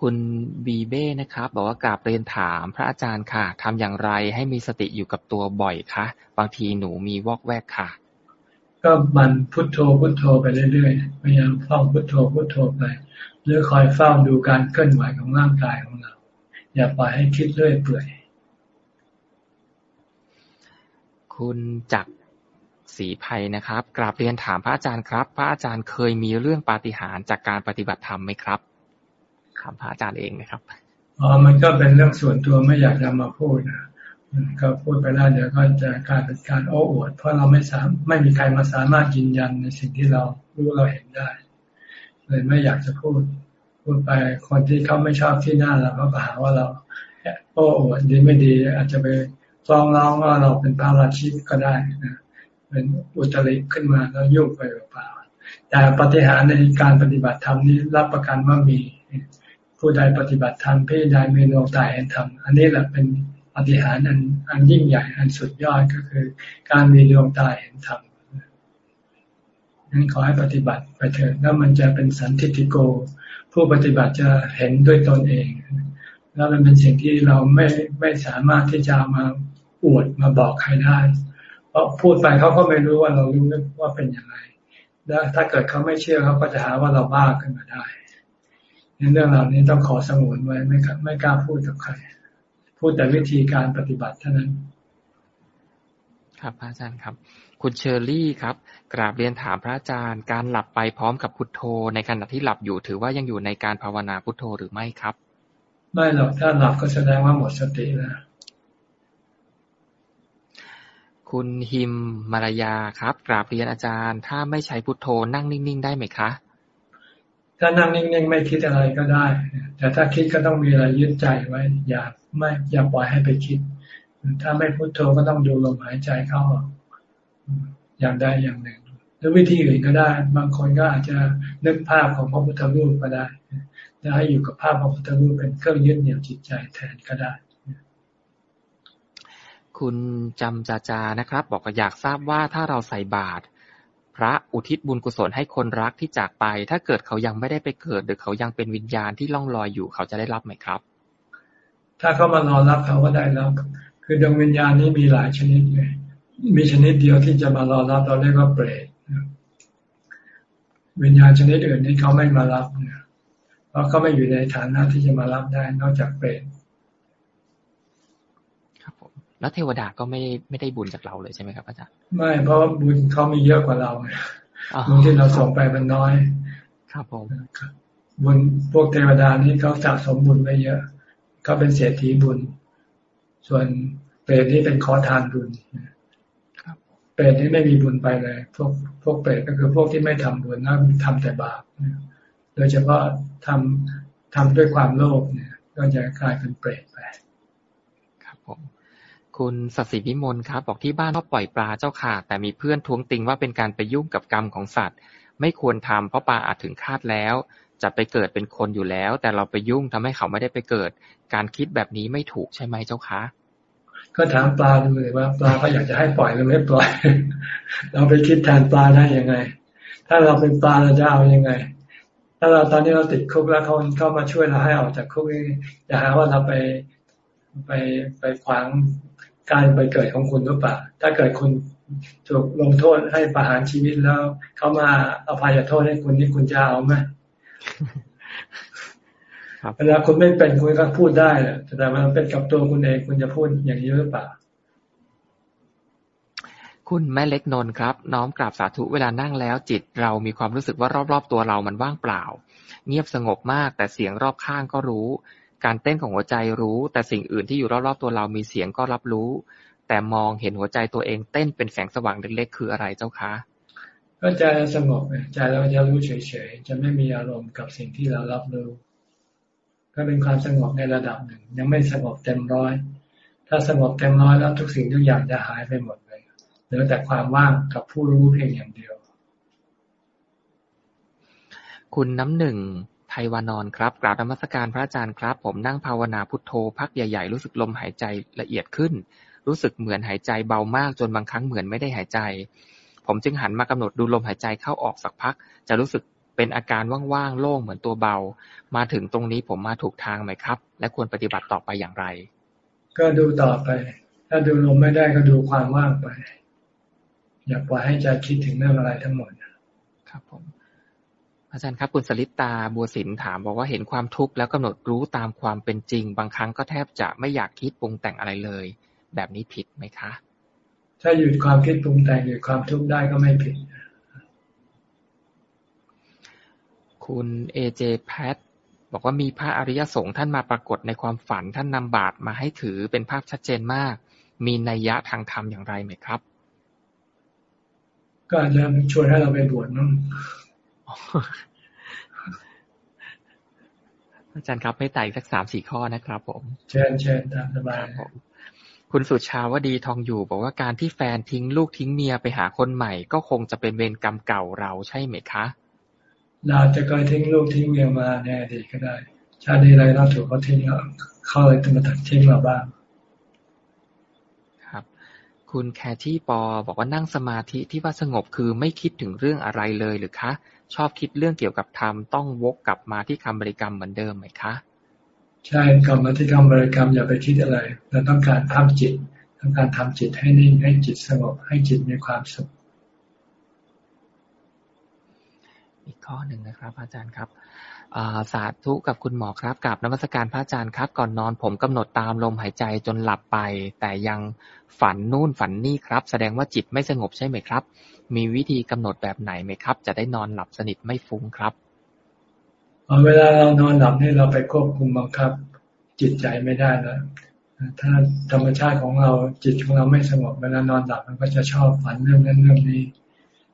คุณบีเบ้นะครับ บอกว่ากราบเรียนถามพระอาจารย์ค่ะทำอย่างไรให้มีสติอยู่กับตัวบ่อยคะบางทีหนูมีวอกแวกค่ะ ก็มันพุทโธพุทโธไปเรื่อยๆพยายามเฝ้าพุทโธพุทโธไปหรือคอยเฝ้าดูการเคลื่อนไหวของร่างกายของเรา อย่าปล่อยให้คิดเรื่อยเปื่อยคุณจักสีภัยนะครับ กราบเรียนถามพระอาจารย์ครับ พระอาจารย์เคยมีเรื่องปาฏิหาริย์จากการปฏิบัติธรรมไหมครับ ถามพระอาจารย์เองนะครับอ๋อมันก็เป็นเรื่องส่วนตัวไม่อยากจะมาพูดนะก็พูดไปแล้วเดี๋ยวก็จะกลายเป็นการโอ้อวด เพราะเราไม่สามไม่มีใครมาสามารถยืนยันในสิ่งที่เรารู้เราเห็นได้ เลยไม่อยากจะพูด พูดไปคนที่เขาไม่ชอบที่หน้าเราก็หาว่าเราโอ้อวดดีไม่ดี อาจจะไปฟ้องร้องว่าเราเป็นพระราชิกก็ได้นะเป็นอุตริขึ้นมาแล้วยุ่งไปเปล่าแต่ปฏิหารในการปฏิบัติธรรมนี้รับประกันว่ามี ผู้ใดปฏิบัติธรรมผู้ใดมีดวงตาเห็นธรรมอันนี้แหละเป็นปฏิหารอันอันยิ่งใหญ่อันสุดยอดก็คือ การมีดวงตาเห็นธรรมนั้นขอให้ปฏิบัติไปเถิดแล้วมันจะเป็นสันติโก ผู้ปฏิบัติจะเห็นด้วยตนเอง แล้วมันเป็นสิ่งที่เราไม่ไม่สามารถที่จะมาอวดมาบอกใครได้ เพราะพูดไปเขาก็ไม่รู้ว่าเรารู้ว่าเป็นอย่างไร แล้วถ้าเกิดเขาไม่เชื่อเขาก็จะหาว่าเราบ้าขึ้นมาได้ ในเรื่องเหล่านี้ต้องขอสงวนไว้ไม่ไม่กล้าพูดกับใคร พูดแต่วิธีการปฏิบัติเท่านั้น ครับอาจารย์ครับ คุณเชอรี่ครับ กราบเรียนถามพระอาจารย์ การหลับไปพร้อมกับพุทโธ ในขณะที่หลับอยู่ถือว่ายังอยู่ในการภาวนาพุทโธหรือไม่ครับ ไม่หรอกถ้าหลับก็แสดงว่าหมดสติแล้วคุณฮิมมารยาครับ กราบเรียนอาจารย์ ถ้าไม่ใช้พุทโธนั่งนิ่ง ๆ ได้ไหมคะ ถ้านั่งนิ่งๆไม่คิดอะไรก็ได้ แต่ถ้าคิดก็ต้องมีอะไรยึดใจไว้ อย่าไม่อย่าปล่อยให้ไปคิด ถ้าไม่พุทโธก็ต้องดูลมหายใจเข้าออกอย่างใดอย่างหนึ่ง หรือวิธีอื่นก็ได้ บางคนก็อาจจะนึกภาพของพระพุทธรูปก็ได้จะให้อยู่กับภาพพระพุทธรูปเป็นเครื่องยึดเหนี่ยวจิตใจแทนก็ได้ คุณจำจาจานะครับ บอกว่าอยากทราบว่าถ้าเราใส่บาตร พระอุทิศบุญกุศลให้คนรักที่จากไป ถ้าเกิดเขายังไม่ได้ไปเกิด หรือเขายังเป็นวิญญาณที่ล่องลอยอยู่เขาจะได้รับไหมครับ ถ้าเขามารอรับเขาก็ได้รับ คือดวงวิญญาณนี้มีหลายชนิดเลยมีชนิดเดียวที่จะมารอรับเราเรียกว่าเปรตวิญญาณชนิดอื่นนี้เขาไม่มารับเนี่ยเพราะเขาไม่อยู่ในฐานะที่จะมารับได้ นอกจากเปรต แล้วเทวดาก็ไม่ไม่ได้บุญจากเราเลยใช่ไหมครับอาจารย์ไม่เพราะบุญเขามีเยอะกว่าเราบุญที่เราส่งไปมันน้อย ครับผมบุญพวกเทวดานี้เขาสะสมบุญไว้เยอะเขาเป็นเศรษฐีบุญ ส่วนเปรตนี่เป็นขอทานบุญเปรตนี่ไม่มีบุญไปเลย พวกพวกเปรตก็คือพวกที่ไม่ทำบุญนั่ทำแต่บาปโดยเฉพาะทำทำด้วยความโลภเนี่ย ก็จะกลายเป็นเปรตไป คุณสัสิวิมลครับ บอกที่บ้านชอบปล่อยปลาเจ้าค่ะ แต่มีเพื่อนท้วงติงว่าเป็นการไปยุ่งกับกรรมของสัตว์ ไม่ควรทำเพราะปลาอาจถึงคาดแล้ว จะไปเกิดเป็นคนอยู่แล้ว แต่เราไปยุ่งทำให้เขาไม่ได้ไปเกิด การคิดแบบนี้ไม่ถูกใช่ไหมเจ้าคะก็ถามปลาดูเลยว่าปลาเขาอยากจะให้ปล่อยหรือไม่ปล่อย เราไปคิดแทนปลาได้ยังไง ถ้าเราเป็นปลาเราจะเอายังไง ถ้าเราตอนนี้เราติดคุกแล้วเขาเข้ามาช่วยเราให้ออกจากคุกอย่าหาว่าเราไปไปไปขวาง การไปเกิดของคุณหรือเปล่า ถ้าเกิดคุณถูกลงโทษให้ประหารชีวิตแล้ว เขามาอภัยโทษให้คุณนี่คุณจะเอาไหมเวลาคุณไม่เป็นคุณก็พูดได้แต่มันเป็นกับตัวคุณเองคุณจะพูดอย่างนี้หรือเปล่า คุณแม่เล็กนนครับ น้อมกราบสาธุเวลานั่งแล้ว จิตเรามีความรู้สึกว่ารอบๆตัวเรามันว่างเปล่า เงียบสงบมาก แต่เสียงรอบข้างก็รู้ การเต้นของหัวใจรู้ แต่สิ่งอื่นที่อยู่รอบๆตัวเรามีเสียงก็รับรู้ แต่มองเห็นหัวใจตัวเองเต้นเป็นแสงสว่างเล็กๆ คืออะไรเจ้าคะก็ใจสงบใจเราจะรู้เฉยๆ จะไม่มีอารมณ์กับสิ่งที่เรารับรู้ ก็เป็นความสงบในระดับหนึ่ง ยังไม่สงบเต็มร้อย ถ้าสงบเต็มร้อยแล้วทุกสิ่งทุกอย่างจะหายไปหมดเลยเหลือแต่ความว่างกับผู้รู้เพียงอย่างเดียว คุณน้ำหนึ่ง ไทวานอนครับ กราบธรรมสการพระอาจารย์ครับ ผมนั่งภาวนาพุทโธพักใหญ่ๆ รู้สึกลมหายใจละเอียดขึ้น รู้สึกเหมือนหายใจเบามากจนบางครั้งเหมือนไม่ได้หายใจ ผมจึงหันมากำหนดดูลมหายใจเข้าออกสักพัก จะรู้สึกเป็นอาการว่างๆ โล่งเหมือนตัวเบา มาถึงตรงนี้ผมมาถูกทางไหมครับ และควรปฏิบัติต่อไปอย่างไร ก็ดูต่อไป ถ้าดูลมไม่ได้ก็ดูความว่างไป อย่าปล่อยให้ใจคิดถึงเรื่องอะไรทั้งหมดครับผม อาจารย์ครับ คุณสลิตาบัวศิลถามบอกว่าเห็นความทุกข์แล้วกำหนดรู้ตามความเป็นจริง บางครั้งก็แทบจะไม่อยากคิดปรุงแต่งอะไรเลย แบบนี้ผิดไหมคะ ถ้าหยุดความคิดปรุงแต่งหยุดความทุกข์ได้ก็ไม่ผิด คุณเอเจแพทบอกว่ามีพระอริยสงฆ์ท่านมาปรากฏในความฝันท่านนำบาตรมาให้ถือเป็นภาพชัดเจนมาก มีนัยยะทางธรรมอย่างไรไหมครับ ก็อาจจะชวนให้เราไปบวชมั้ง อาจารย์ครับไม่ไต่สักสามสี่ข้อนะครับ ผม เชิญเชิญตามสบายผมคุณสุชาวดีทองอยู่ บอกว่าการที่แฟนทิ้งลูกทิ้งเมียไปหาคนใหม่ ก็คงจะเป็นเวรกรรมเก่าเราใช่ไหมคะ เราจะเคยทิ้งลูกทิ้งเมียมาในอดีตก็ได้ ชาตินี้อะไรเราถูกเขาทิ้งเขาเลยต้องมาตัดทิ้งเราบ้างครับคุณแคที่ปอบอกว่านั่งสมาธิที่ว่าสงบคือไม่คิดถึงเรื่องอะไรเลยหรือคะ ชอบคิดเรื่องเกี่ยวกับธรรม ต้องวกกลับมาที่คำบริกรรมเหมือนเดิมไหมคะ ใช่กรรมที่กรรมบริกรรมอย่าไปคิดอะไรเราต้องการทำจิตต้องการทำจิตให้นิ่งให้จิตสงบให้จิตมีความสุขอีกข้อหนึ่งนะครับ อาจารย์ครับสาธุกับคุณหมอครับกับนวัตการพระอาจารย์ครับ ก่อนนอนผมกำหนดตามลมหายใจจนหลับไป แต่ยังฝันนู่นฝันนี่ครับ แสดงว่าจิตไม่สงบใช่ไหมครับ มีวิธีกำหนดแบบไหนไหมครับ จะได้นอนหลับสนิทไม่ฟุ้งครับเวลาเรานอนหลับนี่เราไปควบคุมบังคับ จิตใจไม่ได้แล้วถ้าธรรมชาติของเราจิตของเราไม่สงบเวลานอนหลับมันก็จะชอบฝันเรื่องนั้นเรื่องนี้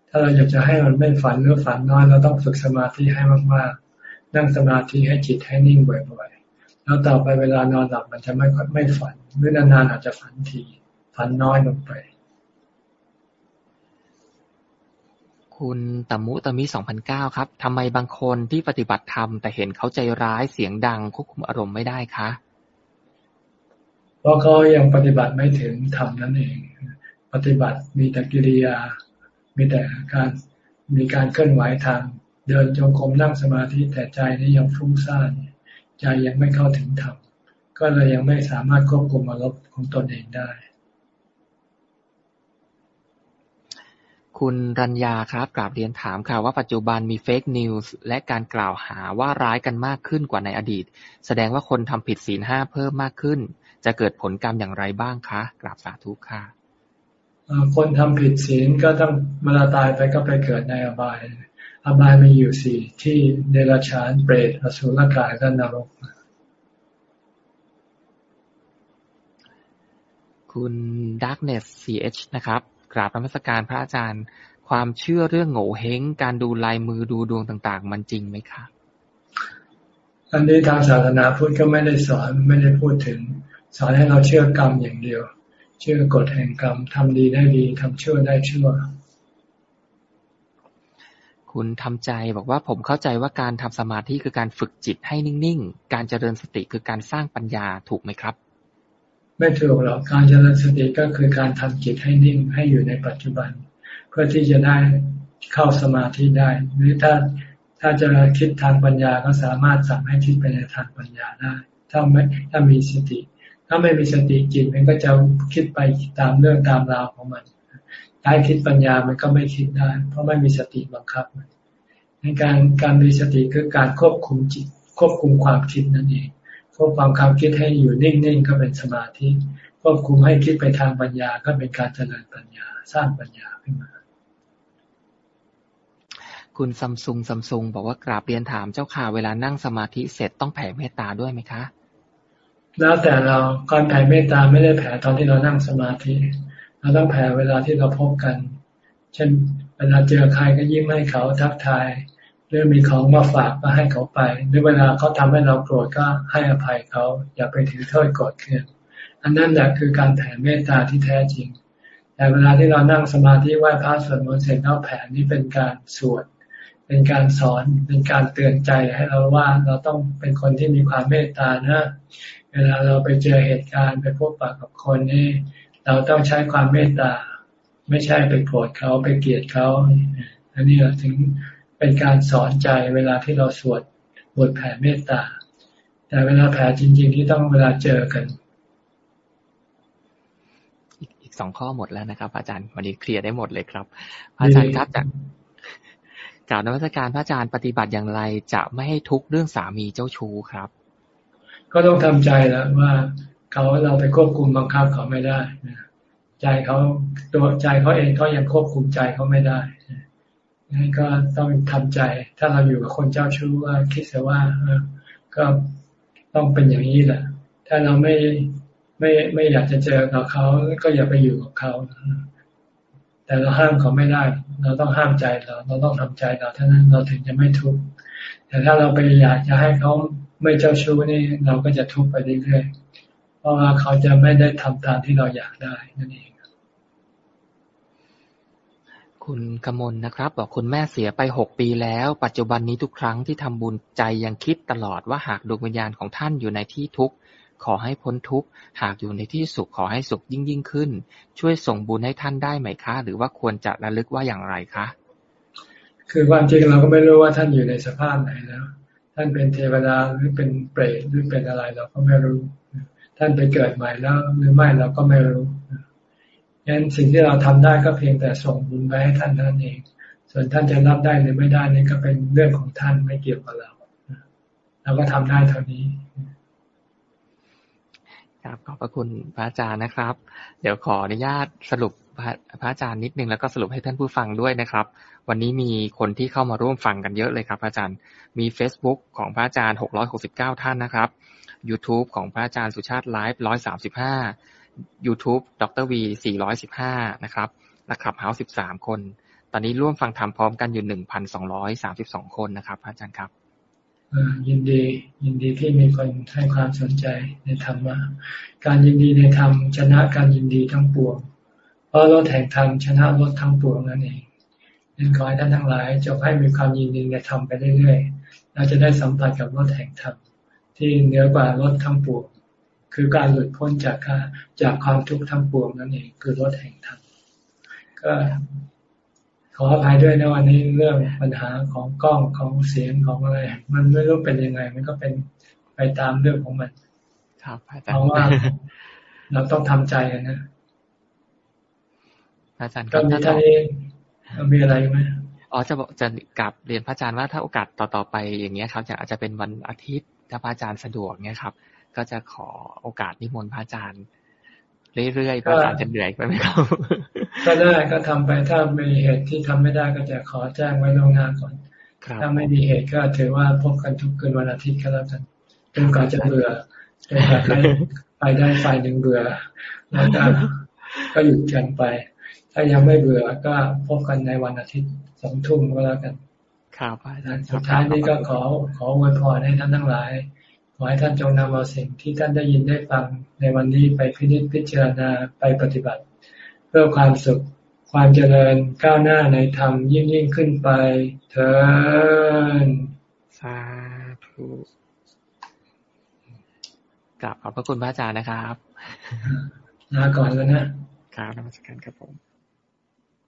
ถ้าเราอยากจะให้มันไม่ฝันหรือฝันน้อยเราต้องฝึกสมาธิให้มากๆนั่งสมาธิให้จิตให้นิ่งบ่อยๆแล้วต่อไปเวลานอนหลับมันจะไม่ไม่ฝันหรือนานๆอาจจะฝันทีฝันน้อยลงไป คุณตมุตมิสองพันเก้าครับ ทำไมบางคนที่ปฏิบัติธรรม แต่เห็นเขาใจร้ายเสียงดังควบคุมอารมณ์ไม่ได้คะ เพราะเขายังปฏิบัติไม่ถึงธรรมนั่นเอง ปฏิบัติมีแต่กิริยา มีแต่การมีการเคลื่อนไหวทาง เดินจงกรมนั่งสมาธิแต่ใจนี้ยังฟุ้งซ่านใจยังไม่เข้าถึงธรรมก็เลยยังไม่สามารถควบคุมอารมณ์ของตนเองได้ คุณรัญญาครับ กราบเรียนถามค่ะว่าปัจจุบันมีเฟกนิวส์และการกล่าวหาว่าร้ายกันมากขึ้นกว่าในอดีต แสดงว่าคนทำผิดศีลห้าเพิ่มมากขึ้น จะเกิดผลกรรมอย่างไรบ้างคะกราบสาธุค่ะคนทำผิดศีลก็ต้องเวลาตายไปก็ไปเกิดในอบาย อบายมีอยู่สี่ที่เดรัจฉานเปรตอสุรกายและนรกคุณ Darkness CH นะครับ กราบนมัสการพระอาจารย์ ความเชื่อเรื่องโง่เฮงการดูลายมือดูดวงต่าง ๆ มันจริงไหมคะอันนี้ทางศาสนาพุทธก็ไม่ได้สอนไม่ได้พูดถึง สอนให้เราเชื่อกรรมอย่างเดียว เชื่อกฎแห่งกรรมทำดีได้ดีทำชั่วได้ชั่วคุณทำใจบอกว่าผมเข้าใจว่าการทำสมาธิคือการฝึกจิตให้นิ่ง ๆ การเจริญสติคือการสร้างปัญญาถูกไหมครับ ไม่ถูกหรอกการเจริญสติก็คือการทำจิตให้นิ่งให้อยู่ในปัจจุบัน เพื่อที่จะได้เข้าสมาธิได้ หรือถ้าถ้าจะคิดทางปัญญาก็สามารถสั่งให้คิดไปในทางปัญญาได้ถ้าไม่ถ้ามีสติ ถ้าไม่มีสติจิตมันก็จะคิดไปตามเรื่องตามราวของมันถ้าคิดปัญญามันก็ไม่คิดได้ เพราะไม่มีสติบังคับในการการมีสติคือการควบคุมจิต ควบคุมความคิดนั่นเอง ควบความความคิดให้อยู่นิ่งๆก็เป็นสมาธิควบคุมให้คิดไปทางปัญญาก็เป็นการเจริญปัญญาสร้างปัญญาขึ้นมา คุณซัมซุงซัมซุงบอกว่ากราบเรียนถามเจ้าค่ะเวลานั่งสมาธิเสร็จต้องแผ่เมตตาด้วยไหมคะ แล้วแต่เราการแผ่เมตตาไม่ได้แผ่ตอนที่เรานั่งสมาธิเราต้องแผ่เวลาที่เราพบกัน เช่นเวลาเจอใครก็ยิ้มให้เขาทักทาย หรือมีของมาฝากก็ให้เขาไป หรือเวลาเขาทาให้เราโกรธก็ให้อภัยเขา อย่าไปถือโทษโกรธเคืองอันนั้นแหละคือการแผ่เมตตาที่แท้จริง แต่เวลาที่เรานั่งสมาธิไหว้พระสวดมนต์เสร็จแล้วแผ่นี่เป็นการสวด เป็นการสอน เป็นการเตือนใจให้เราว่าเราต้องเป็นคนที่มีความเมตตานะ เวลาเราไปเจอเหตุการณ์ไปพบปะกับคนนี่เราต้องใช้ความเมตตา ไม่ใช่ไปโกรธเขาไปเกลียดเขาอันนี้ถึง เป็นการสอนใจเวลาที่เราสวดบทแผ่เมตตา แต่เวลาแผ่จริง ๆ ที่ต้องเวลาเจอกันอีกสองข้อหมดแล้วนะครับ อาจารย์วันนี้เคลียร์ได้หมดเลยครับ อาจารย์ครับจากกล่าวนวัตการพระอาจารย์ปฏิบัติอย่างไรจะไม่ให้ทุกเรื่องสามีเจ้าชู้ครับ ก็ต้องทำใจแล้วว่าเขาเราไปควบคุมบังคับเขาไม่ได้ใจเขาตัวใจเขาเองเขายังควบคุมใจเขาไม่ได้ นั่นก็ต้องทำใจ ถ้าเราอยู่กับคนเจ้าชู้ว่าคิดเสียว่าก็ต้องเป็นอย่างนี้แหละ ถ้าเราไม่ไม่ไม่อยากจะเจอกับเขา ก็อย่าไปอยู่กับเขา แต่เราห้ามเขาไม่ได้ เราต้องห้ามใจเราเราต้องทำใจเราเท่านั้นเราถึงจะไม่ทุกข์แต่ถ้าเราไปอยากจะให้เขาไม่เจ้าชู้นี่เราก็จะทุกข์ไปเรื่อยๆเพราะว่าเขาจะไม่ได้ทำตามที่เราอยากได้นั่นเอง คุณกมลนะครับ บอกคุณแม่เสียไปหกปีแล้ว ปัจจุบันนี้ทุกครั้งที่ทำบุญใจยังคิดตลอดว่าหากดวงวิญญาณของท่านอยู่ในที่ทุกข์ขอให้พ้นทุกข์ หากอยู่ในที่สุขขอให้สุขยิ่งยิ่งขึ้น ช่วยส่งบุญให้ท่านได้ไหมคะ หรือว่าควรจะระลึกว่าอย่างไรคะ คือความจริงเราก็ไม่รู้ว่าท่านอยู่ในสภาพไหนแล้ว ท่านเป็นเทวดาหรือเป็นเปรตหรือเป็นอะไรเราก็ไม่รู้ ท่านไปเกิดใหม่แล้วหรือไม่เราก็ไม่รู้ ยันสิ่งที่เราทำได้ก็เพียงแต่ส่งบุญไปให้ท่านท่านเอง ส่วนท่านจะรับได้หรือไม่ได้นี่ก็เป็นเรื่องของท่านไม่เกี่ยวกับเราเราก็ทำได้เท่านี้ครับขอบพระคุณพระอาจารย์นะครับ เดี๋ยวขออนุญาตสรุปพระอาจารย์นิดนึงแล้วก็สรุปให้ท่านผู้ฟังด้วยนะครับ วันนี้มีคนที่เข้ามาร่วมฟังกันเยอะเลยครับพระอาจารย์มี Facebook ของพระอาจารย์ 669 ท่านนะครับ YouTube ของพระอาจารย์สุชาติไลฟ์ 135 YouTube ดร.วี415 นะครับและ Clubhouse 13 คน ตอนนี้ร่วมฟังธรรมพร้อมกันอยู่ 1,232 คนนะครับพระอาจารย์ครับยินดี ยินดีที่มีคนให้ความสนใจในธรรมะ การยินดีในธรรมชนะการยินดีทั้งปวง เพราะรถแห่งธรรมชนะรถทั้งปวงนั่นเองนั้นขอให้ท่านทั้งหลายจงให้มีความยินดีในธรรมไปเรื่อยๆเราจะได้สัมผัสกับรถแห่งธรรมที่เหนือกว่ารถทั้งปวง คือการหลุดพ้นจากจากความทุกข์ทั้งปวงนั่นเองคือรถแห่งธรรมก็ขออภัยด้วยนะวันนี้เรื่องปัญหาของกล้องของเสียงของอะไร มันไม่รู้เป็นยังไง มันก็เป็นไปตามเรื่องของมันครับเพราะว่าเราต้องทำใจกันนะอาจารย์ก็มีท่านนี้มีอะไรไหมอ๋อจะบอกจะกลับเรียนพระอาจารย์ว่าถ้าโอกาสต่อๆไปอย่างเงี้ยครับอาจจะเป็นวันอาทิตย์ถ้าพระอาจารย์สะดวกเงี้ยครับ ก็จะขอโอกาสนิมนต์พระอาจารย์เรื่อยๆพระอาจารย์จะเหนื่อยไปไหมครับ ก็ได้ก็ทำไปถ้ามีเหตุที่ทำไม่ได้ก็จะขอแจ้งไว้ล่วงหน้าก่อนถ้าไม่มีเหตุก็ถือว่าพบกันทุกคืนวันอาทิตย์ก็แล้วกันจนกว่าจะเบื่อจนกว่าไปได้ไฟหนึ่งเบื่อแล้วก็ก็หยุดกันไป ถ้ายังไม่เบื่อก็พบกันในวันอาทิตย์สองทุ่มก็แล้วกันครับสุดท้ายนี้ก็ขอขออวยพรให้ท่านทั้งหลาย ขอให้ท่านจงนำเอาสิ่งที่ท่านได้ยินได้ฟังในวันนี้ไปพิจิตพิจารณาไปปฏิบัติพื่อความสุขความเจริญก้าวหน้าในธรรมยิ่งยิ่งขึ้นไปเถิดสาธุกลับขอบพระคุณพระอาจารย์นะครับลาก่อนแล้วนะครับนมัสการครับผม